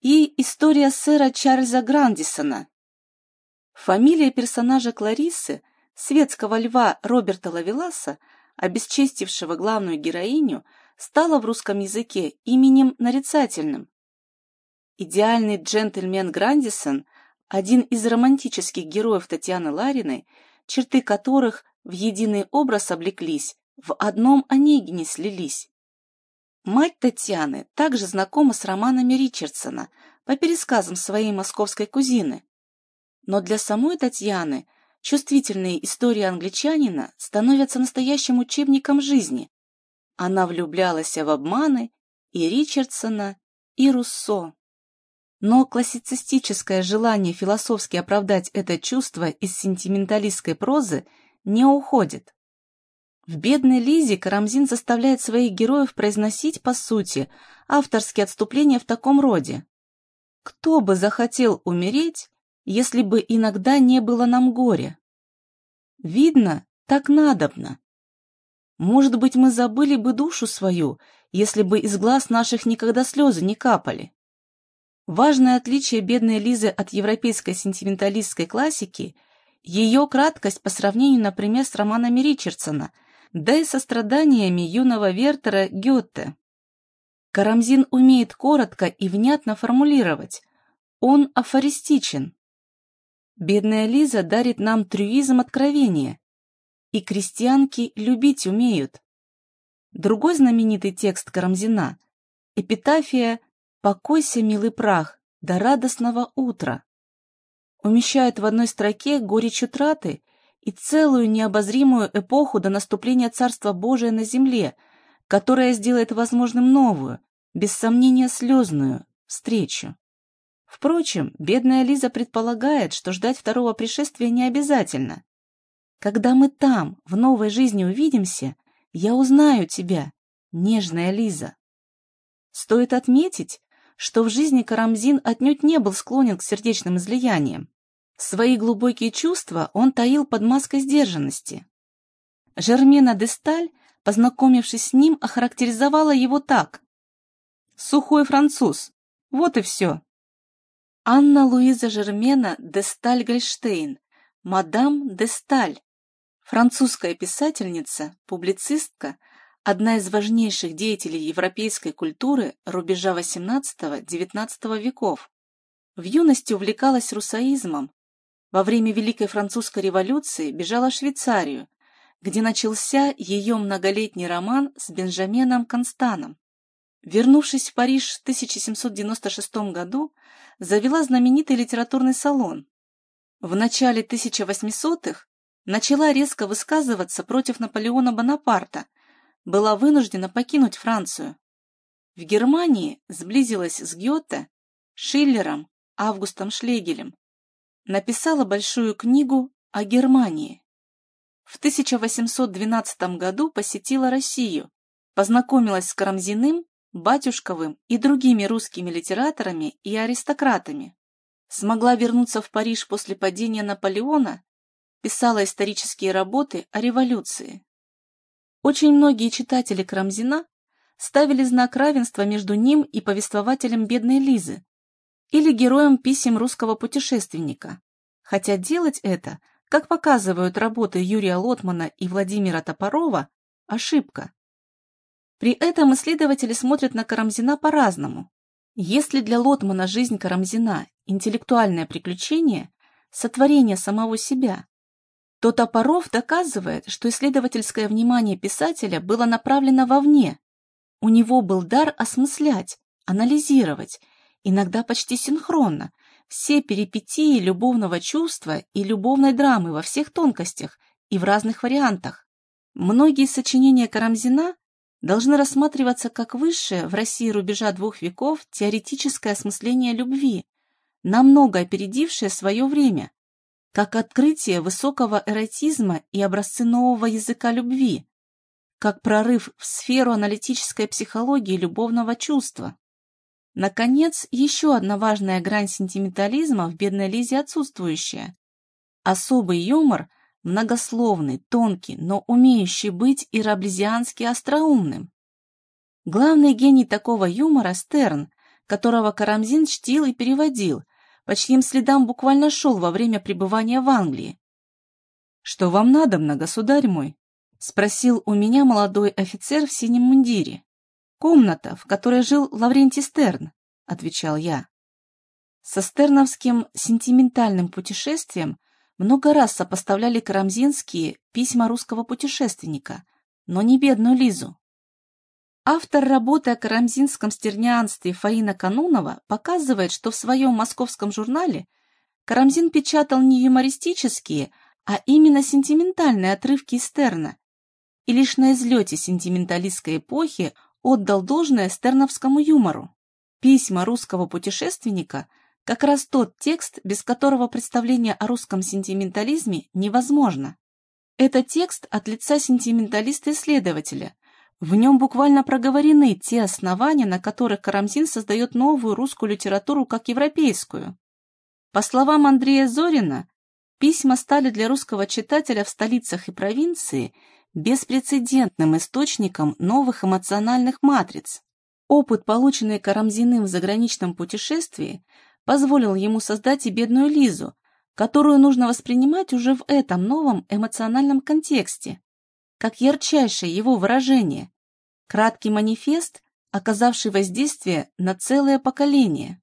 и «История сэра Чарльза Грандисона». Фамилия персонажа Клариссы, светского льва Роберта Лавеласа, обесчестившего главную героиню, стала в русском языке именем нарицательным. Идеальный джентльмен Грандисон – один из романтических героев Татьяны Лариной, черты которых в единый образ облеклись, в одном Онегине слились. Мать Татьяны также знакома с романами Ричардсона по пересказам своей московской кузины. Но для самой Татьяны – чувствительные истории англичанина становятся настоящим учебником жизни. Она влюблялась в обманы и Ричардсона, и Руссо. Но классицистическое желание философски оправдать это чувство из сентименталистской прозы не уходит. В «Бедной Лизе» Карамзин заставляет своих героев произносить, по сути, авторские отступления в таком роде. «Кто бы захотел умереть, если бы иногда не было нам горя. Видно, так надобно. Может быть, мы забыли бы душу свою, если бы из глаз наших никогда слезы не капали. Важное отличие бедной Лизы от европейской сентименталистской классики – ее краткость по сравнению, например, с романами Ричардсона, да и со страданиями юного Вертера Гёте. Карамзин умеет коротко и внятно формулировать. Он афористичен. Бедная Лиза дарит нам трюизм откровения. И крестьянки любить умеют. Другой знаменитый текст Карамзина — эпитафия «Покойся, милый прах, до радостного утра» умещает в одной строке горечь утраты и целую необозримую эпоху до наступления Царства Божия на земле, которая сделает возможным новую, без сомнения слезную, встречу. Впрочем, бедная Лиза предполагает, что ждать второго пришествия не обязательно. Когда мы там, в новой жизни увидимся, я узнаю тебя, нежная Лиза. Стоит отметить, что в жизни Карамзин отнюдь не был склонен к сердечным излияниям. Свои глубокие чувства он таил под маской сдержанности. Жермена де Сталь, познакомившись с ним, охарактеризовала его так. «Сухой француз. Вот и все». Анна Луиза Жермена де Сталь-Гольштейн, мадам де Сталь, французская писательница, публицистка, одна из важнейших деятелей европейской культуры рубежа XVIII-XIX веков. В юности увлекалась русаизмом. Во время Великой Французской революции бежала в Швейцарию, где начался ее многолетний роман с Бенджаменом Констаном. Вернувшись в Париж в 1796 году, завела знаменитый литературный салон. В начале 1800-х начала резко высказываться против Наполеона Бонапарта, была вынуждена покинуть Францию. В Германии сблизилась с Гёте, Шиллером, Августом Шлегелем. Написала большую книгу о Германии. В 1812 году посетила Россию, познакомилась с Карамзиным Батюшковым и другими русскими литераторами и аристократами. Смогла вернуться в Париж после падения Наполеона, писала исторические работы о революции. Очень многие читатели Крамзина ставили знак равенства между ним и повествователем бедной Лизы или героем писем русского путешественника, хотя делать это, как показывают работы Юрия Лотмана и Владимира Топорова, ошибка. При этом исследователи смотрят на Карамзина по-разному. Если для Лотмана жизнь Карамзина – интеллектуальное приключение, сотворение самого себя, то Топоров доказывает, что исследовательское внимание писателя было направлено вовне. У него был дар осмыслять, анализировать, иногда почти синхронно, все перипетии любовного чувства и любовной драмы во всех тонкостях и в разных вариантах. Многие сочинения Карамзина должны рассматриваться как высшее в России рубежа двух веков теоретическое осмысление любви, намного опередившее свое время, как открытие высокого эротизма и образцы нового языка любви, как прорыв в сферу аналитической психологии любовного чувства. Наконец, еще одна важная грань сентиментализма в «Бедной Лизе» отсутствующая. Особый юмор, многословный, тонкий, но умеющий быть и раблезиански остроумным. Главный гений такого юмора – Стерн, которого Карамзин чтил и переводил, по чьим следам буквально шел во время пребывания в Англии. «Что вам надо, государь мой?» — спросил у меня молодой офицер в синем мундире. «Комната, в которой жил Лаврентий Стерн», — отвечал я. Со стерновским сентиментальным путешествием много раз сопоставляли карамзинские письма русского путешественника, но не бедную Лизу. Автор работы о карамзинском стернианстве Фаина Канунова показывает, что в своем московском журнале Карамзин печатал не юмористические, а именно сентиментальные отрывки Стерна, и лишь на излете сентименталистской эпохи отдал должное стерновскому юмору. Письма русского путешественника – как раз тот текст, без которого представление о русском сентиментализме невозможно. Это текст от лица сентименталиста-исследователя, в нем буквально проговорены те основания, на которых Карамзин создает новую русскую литературу как европейскую. По словам Андрея Зорина, письма стали для русского читателя в столицах и провинции беспрецедентным источником новых эмоциональных матриц. Опыт, полученный Карамзиным в заграничном путешествии, позволил ему создать и бедную Лизу, которую нужно воспринимать уже в этом новом эмоциональном контексте, как ярчайшее его выражение, краткий манифест, оказавший воздействие на целое поколение.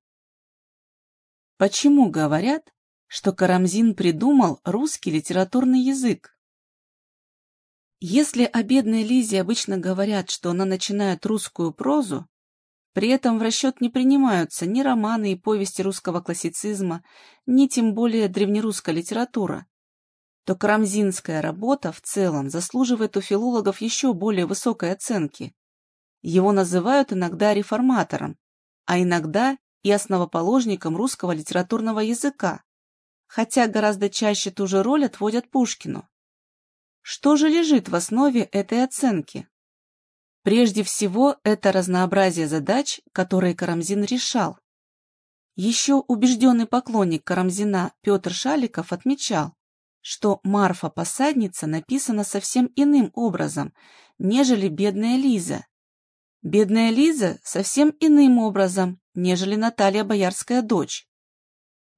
Почему говорят, что Карамзин придумал русский литературный язык? Если о бедной Лизе обычно говорят, что она начинает русскую прозу, при этом в расчет не принимаются ни романы и повести русского классицизма, ни тем более древнерусская литература, то карамзинская работа в целом заслуживает у филологов еще более высокой оценки. Его называют иногда реформатором, а иногда и основоположником русского литературного языка, хотя гораздо чаще ту же роль отводят Пушкину. Что же лежит в основе этой оценки? Прежде всего, это разнообразие задач, которые Карамзин решал. Еще убежденный поклонник Карамзина Петр Шаликов отмечал, что Марфа-посадница написана совсем иным образом, нежели бедная Лиза. Бедная Лиза совсем иным образом, нежели Наталья Боярская дочь.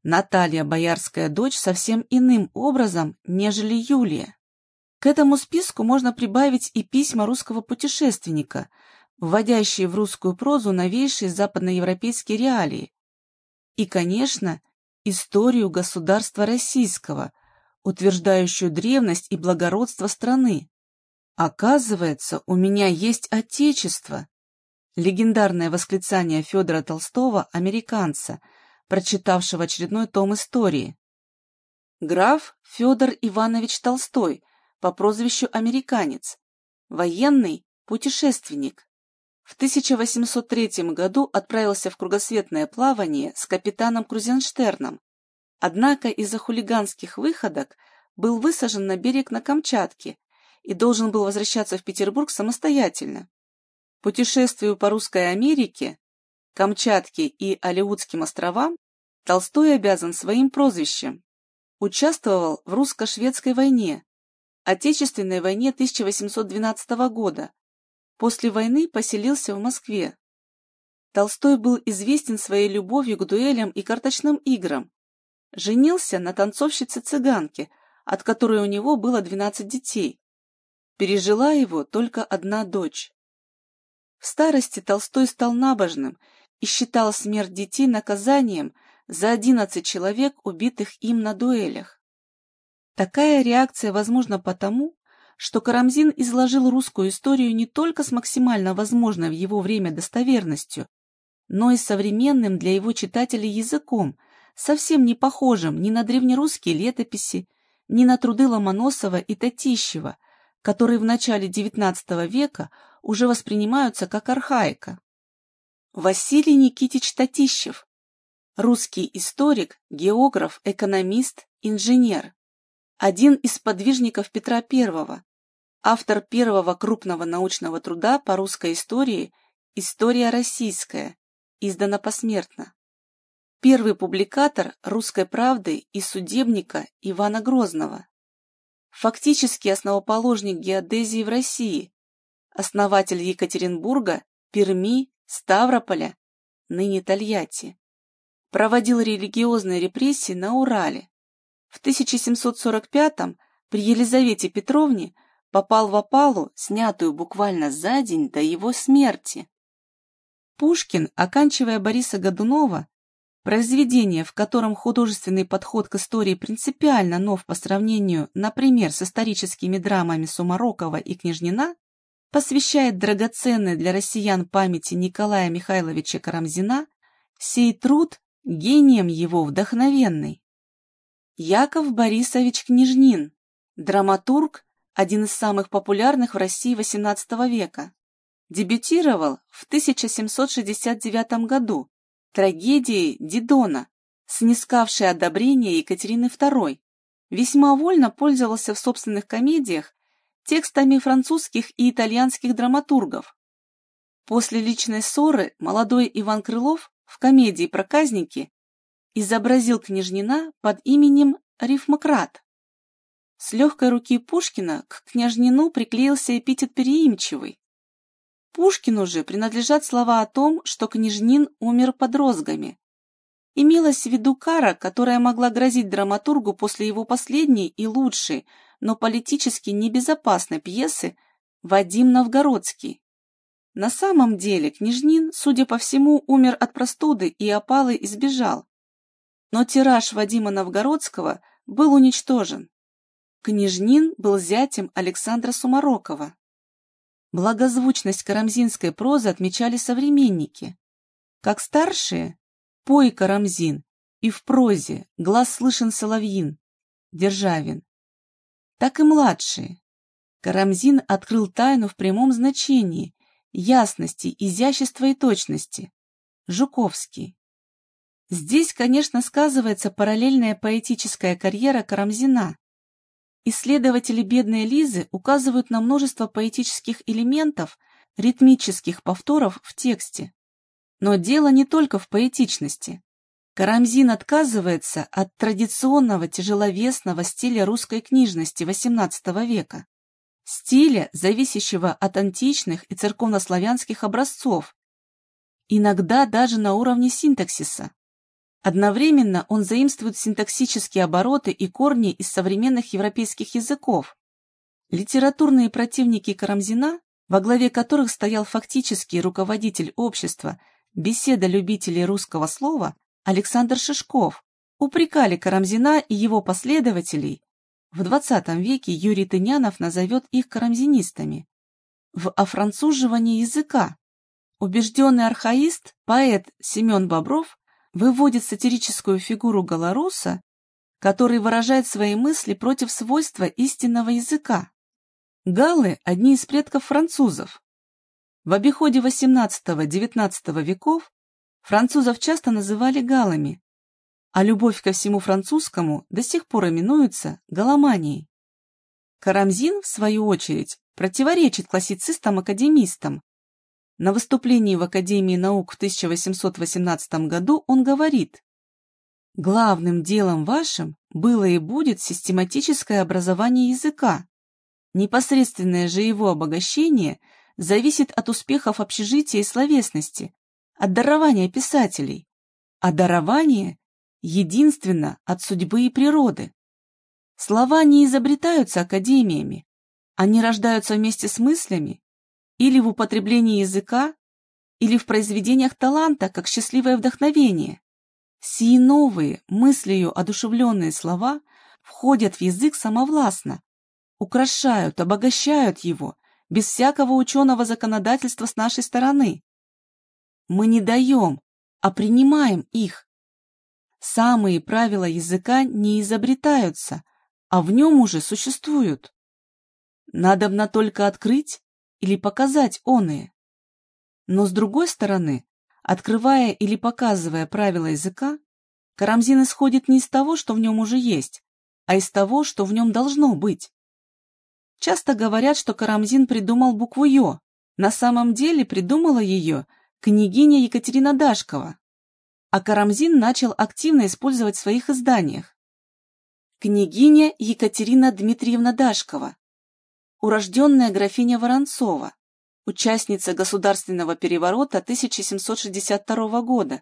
Наталья Боярская дочь совсем иным образом, нежели Юлия. К этому списку можно прибавить и письма русского путешественника, вводящие в русскую прозу новейшие западноевропейские реалии. И, конечно, историю государства российского, утверждающую древность и благородство страны. Оказывается, у меня есть отечество. Легендарное восклицание Федора Толстого, американца, прочитавшего очередной том истории. Граф Федор Иванович Толстой по прозвищу Американец, военный путешественник. В 1803 году отправился в кругосветное плавание с капитаном Крузенштерном, Однако из-за хулиганских выходок был высажен на берег на Камчатке и должен был возвращаться в Петербург самостоятельно. Путешествию по Русской Америке, Камчатке и Алеутским островам Толстой обязан своим прозвищем. Участвовал в русско-шведской войне, Отечественной войне 1812 года. После войны поселился в Москве. Толстой был известен своей любовью к дуэлям и карточным играм, Женился на танцовщице-цыганке, от которой у него было 12 детей. Пережила его только одна дочь. В старости Толстой стал набожным и считал смерть детей наказанием за 11 человек, убитых им на дуэлях. Такая реакция возможна потому, что Карамзин изложил русскую историю не только с максимально возможной в его время достоверностью, но и современным для его читателей языком – совсем не похожим ни на древнерусские летописи, ни на труды Ломоносова и Татищева, которые в начале XIX века уже воспринимаются как архаика. Василий Никитич Татищев. русский историк, географ, экономист, инженер. Один из подвижников Петра I, автор первого крупного научного труда по русской истории «История российская», издана посмертно. Первый публикатор «Русской правды» и судебника Ивана Грозного. Фактически основоположник геодезии в России, основатель Екатеринбурга, Перми, Ставрополя, ныне Тольятти. Проводил религиозные репрессии на Урале. В 1745-м при Елизавете Петровне попал в опалу, снятую буквально за день до его смерти. Пушкин, оканчивая Бориса Годунова, произведение, в котором художественный подход к истории принципиально нов по сравнению, например, с историческими драмами Сумарокова и Княжнина, посвящает драгоценной для россиян памяти Николая Михайловича Карамзина, сей труд гением его вдохновенный. Яков Борисович Княжнин, драматург, один из самых популярных в России XVIII века. Дебютировал в 1769 году трагедией Дидона, снискавшей одобрение Екатерины II. Весьма вольно пользовался в собственных комедиях текстами французских и итальянских драматургов. После личной ссоры молодой Иван Крылов в комедии «Проказники» изобразил княжнина под именем Рифмократ. С легкой руки Пушкина к княжнину приклеился эпитет переимчивый. Пушкину же принадлежат слова о том, что княжнин умер под розгами. Имелась в виду кара, которая могла грозить драматургу после его последней и лучшей, но политически небезопасной пьесы «Вадим Новгородский». На самом деле Княжнин, судя по всему, умер от простуды и опалы избежал. Но тираж Вадима Новгородского был уничтожен. Княжнин был зятем Александра Сумарокова. Благозвучность карамзинской прозы отмечали современники. Как старшие – «Пой, Карамзин», и в прозе «Глаз слышен соловьин» – Державин так и младшие. Карамзин открыл тайну в прямом значении, ясности, изящества и точности. Жуковский. Здесь, конечно, сказывается параллельная поэтическая карьера Карамзина. Исследователи «Бедной Лизы» указывают на множество поэтических элементов, ритмических повторов в тексте. Но дело не только в поэтичности. Карамзин отказывается от традиционного тяжеловесного стиля русской книжности XVIII века, стиля, зависящего от античных и церковнославянских образцов, иногда даже на уровне синтаксиса. Одновременно он заимствует синтаксические обороты и корни из современных европейских языков. Литературные противники Карамзина, во главе которых стоял фактический руководитель общества, беседа любителей русского слова, Александр Шишков упрекали Карамзина и его последователей. В XX веке Юрий Тынянов назовет их карамзинистами. В офранцуживании языка. Убежденный архаист, поэт Семен Бобров выводит сатирическую фигуру Галаруса, который выражает свои мысли против свойства истинного языка. Галлы – одни из предков французов. В обиходе XVIII-XIX веков Французов часто называли галами, а любовь ко всему французскому до сих пор именуется галоманией. Карамзин, в свою очередь, противоречит классицистам-академистам. На выступлении в Академии наук в 1818 году он говорит «Главным делом вашим было и будет систематическое образование языка. Непосредственное же его обогащение зависит от успехов общежития и словесности, от дарования писателей, а дарование единственно от судьбы и природы. Слова не изобретаются академиями, они рождаются вместе с мыслями или в употреблении языка, или в произведениях таланта, как счастливое вдохновение. Сии новые, мыслью одушевленные слова входят в язык самовластно, украшают, обогащают его, без всякого ученого законодательства с нашей стороны. Мы не даем, а принимаем их. Самые правила языка не изобретаются, а в нем уже существуют. Надобно только открыть или показать оные. Но с другой стороны, открывая или показывая правила языка, Карамзин исходит не из того, что в нем уже есть, а из того, что в нем должно быть. Часто говорят, что Карамзин придумал букву «ё». На самом деле придумала ее княгиня Екатерина Дашкова, а Карамзин начал активно использовать в своих изданиях. Княгиня Екатерина Дмитриевна Дашкова, урожденная графиня Воронцова, участница государственного переворота 1762 года,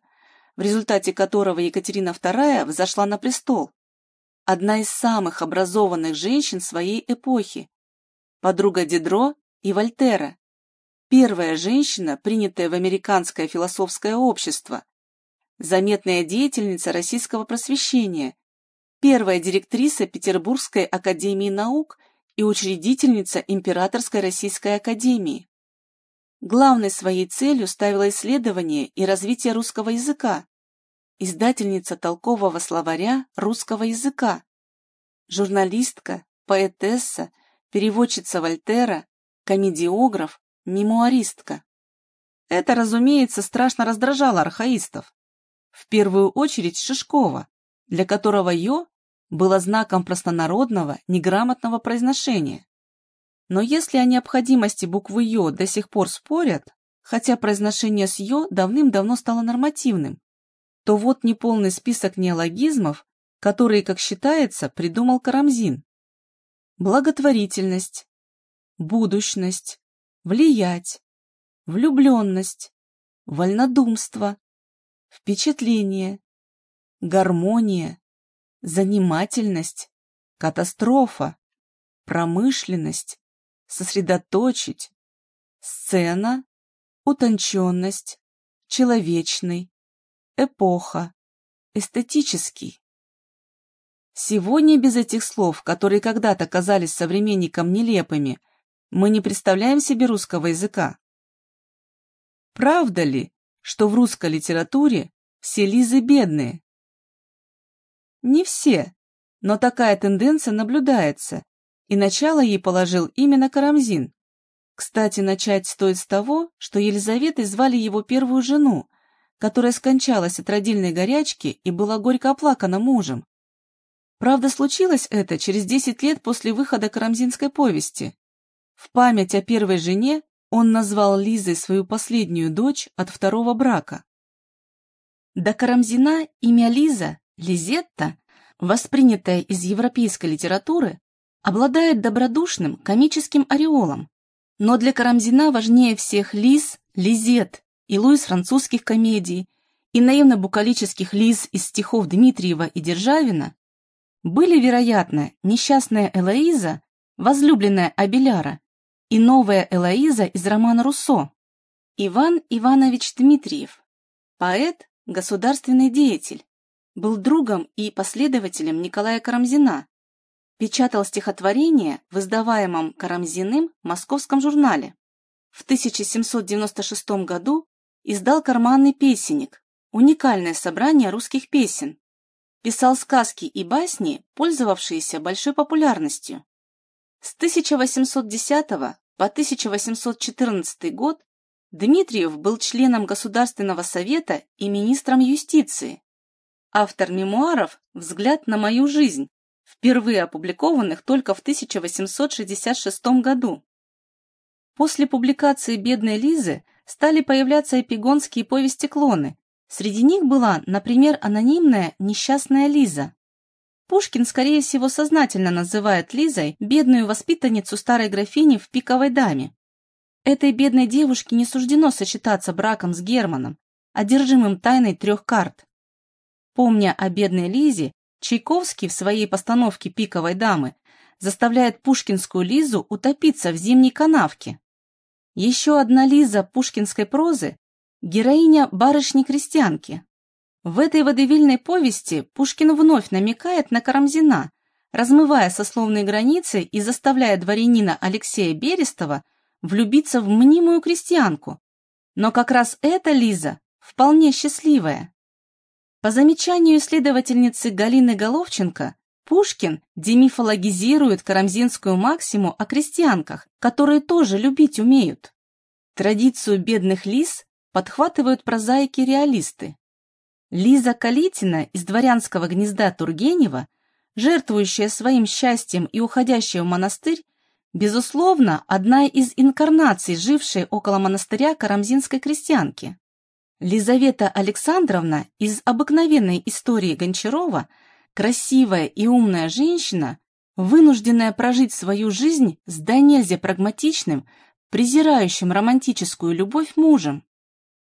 в результате которого Екатерина II взошла на престол. Одна из самых образованных женщин своей эпохи, подруга Дидро и Вольтера, первая женщина, принятая в американское философское общество, заметная деятельница российского просвещения, первая директриса Петербургской академии наук и учредительница Императорской Российской Академии. Главной своей целью ставила исследование и развитие русского языка, издательница толкового словаря русского языка, журналистка, поэтесса, переводчица Вольтера, комедиограф, мемуаристка. Это, разумеется, страшно раздражало архаистов. В первую очередь Шишкова, для которого «ё» было знаком простонародного, неграмотного произношения. Но если о необходимости буквы «ё» до сих пор спорят, хотя произношение с «ё» давным-давно стало нормативным, то вот неполный список неологизмов, которые, как считается, придумал Карамзин. Благотворительность, будущность, влиять, влюбленность, вольнодумство, впечатление, гармония, занимательность, катастрофа, промышленность, сосредоточить, сцена, утонченность, человечный, эпоха, эстетический. Сегодня без этих слов, которые когда-то казались современникам нелепыми, мы не представляем себе русского языка. Правда ли, что в русской литературе все лизы бедные? Не все, но такая тенденция наблюдается, и начало ей положил именно Карамзин. Кстати, начать стоит с того, что Елизаветой звали его первую жену, которая скончалась от родильной горячки и была горько оплакана мужем. Правда, случилось это через 10 лет после выхода Карамзинской повести. В память о первой жене он назвал Лизой свою последнюю дочь от второго брака. До Карамзина имя Лиза Лизетта, воспринятая из европейской литературы, обладает добродушным комическим ореолом. Но для Карамзина важнее всех Лиз, Лизет и Луис французских комедий и наивно-букалических Лиз из стихов Дмитриева и Державина были, вероятно, несчастная Элоиза, возлюбленная Абеляра, и новая Элоиза из романа Руссо. Иван Иванович Дмитриев, поэт, государственный деятель, был другом и последователем Николая Карамзина, печатал стихотворения в издаваемом Карамзиным московском журнале. В 1796 году издал «Карманный песенник», уникальное собрание русских песен. Писал сказки и басни, пользовавшиеся большой популярностью. С 1810 по 1814 год Дмитриев был членом Государственного совета и министром юстиции автор мемуаров «Взгляд на мою жизнь», впервые опубликованных только в 1866 году. После публикации «Бедной Лизы» стали появляться эпигонские повести-клоны. Среди них была, например, анонимная «Несчастная Лиза». Пушкин, скорее всего, сознательно называет Лизой бедную воспитанницу старой графини в «Пиковой даме». Этой бедной девушке не суждено сочетаться браком с Германом, одержимым тайной трех карт. Помня о бедной Лизе, Чайковский в своей постановке «Пиковой дамы» заставляет пушкинскую Лизу утопиться в зимней канавке. Еще одна Лиза пушкинской прозы – героиня барышни-крестьянки. В этой водевильной повести Пушкин вновь намекает на Карамзина, размывая сословные границы и заставляя дворянина Алексея Берестова влюбиться в мнимую крестьянку. Но как раз эта Лиза вполне счастливая. По замечанию исследовательницы Галины Головченко, Пушкин демифологизирует карамзинскую максиму о крестьянках, которые тоже любить умеют. Традицию бедных лис подхватывают прозаики-реалисты. Лиза Калитина из дворянского гнезда Тургенева, жертвующая своим счастьем и уходящая в монастырь, безусловно, одна из инкарнаций, жившей около монастыря карамзинской крестьянки. Лизавета Александровна из обыкновенной истории Гончарова, красивая и умная женщина, вынужденная прожить свою жизнь с до нельзя прагматичным, презирающим романтическую любовь мужем.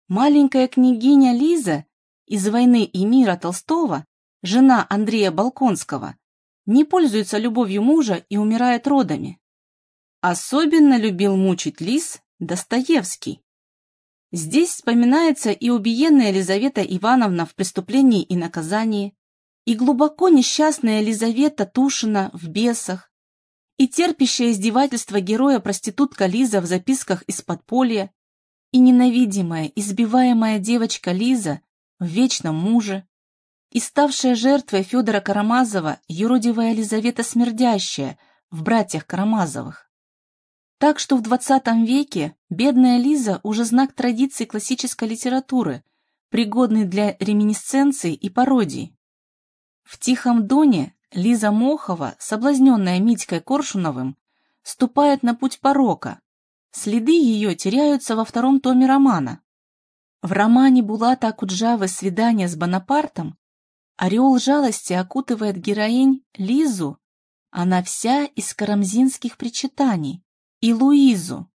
Маленькая княгиня Лиза из «Войны и мира» Толстого, жена Андрея Балконского, не пользуется любовью мужа и умирает родами. Особенно любил мучить Лиз Достоевский. Здесь вспоминается и убиенная Елизавета Ивановна в «Преступлении и наказании», и глубоко несчастная Елизавета Тушина в «Бесах», и терпящая издевательство героя проститутка Лиза в записках из подполья, и ненавидимая, избиваемая девочка Лиза в вечном муже, и ставшая жертвой Федора Карамазова юродивая Елизавета Смердящая в «Братьях Карамазовых». Так что в XX веке бедная Лиза уже знак традиции классической литературы, пригодный для реминисценций и пародий. В «Тихом доне» Лиза Мохова, соблазненная Митькой Коршуновым, ступает на путь порока. Следы ее теряются во втором томе романа. В романе Булата Акуджавы «Свидание с Бонапартом» ореол жалости окутывает героинь Лизу, она вся из карамзинских причитаний, и Луизу.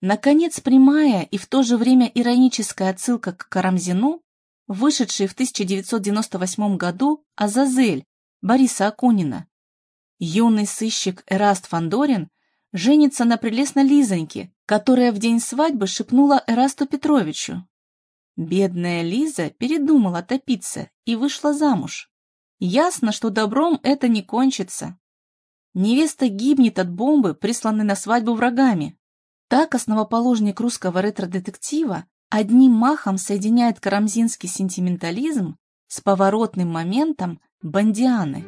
Наконец, прямая и в то же время ироническая отсылка к Карамзину вышедший в 1998 году «Азазель» Бориса Акунина. Юный сыщик Эраст Фандорин женится на прелестной Лизоньке, которая в день свадьбы шепнула Эрасту Петровичу. Бедная Лиза передумала топиться и вышла замуж. Ясно, что добром это не кончится. Невеста гибнет от бомбы, присланной на свадьбу врагами. Так основоположник русского ретро-детектива одним махом соединяет карамзинский сентиментализм с поворотным моментом Бандианы.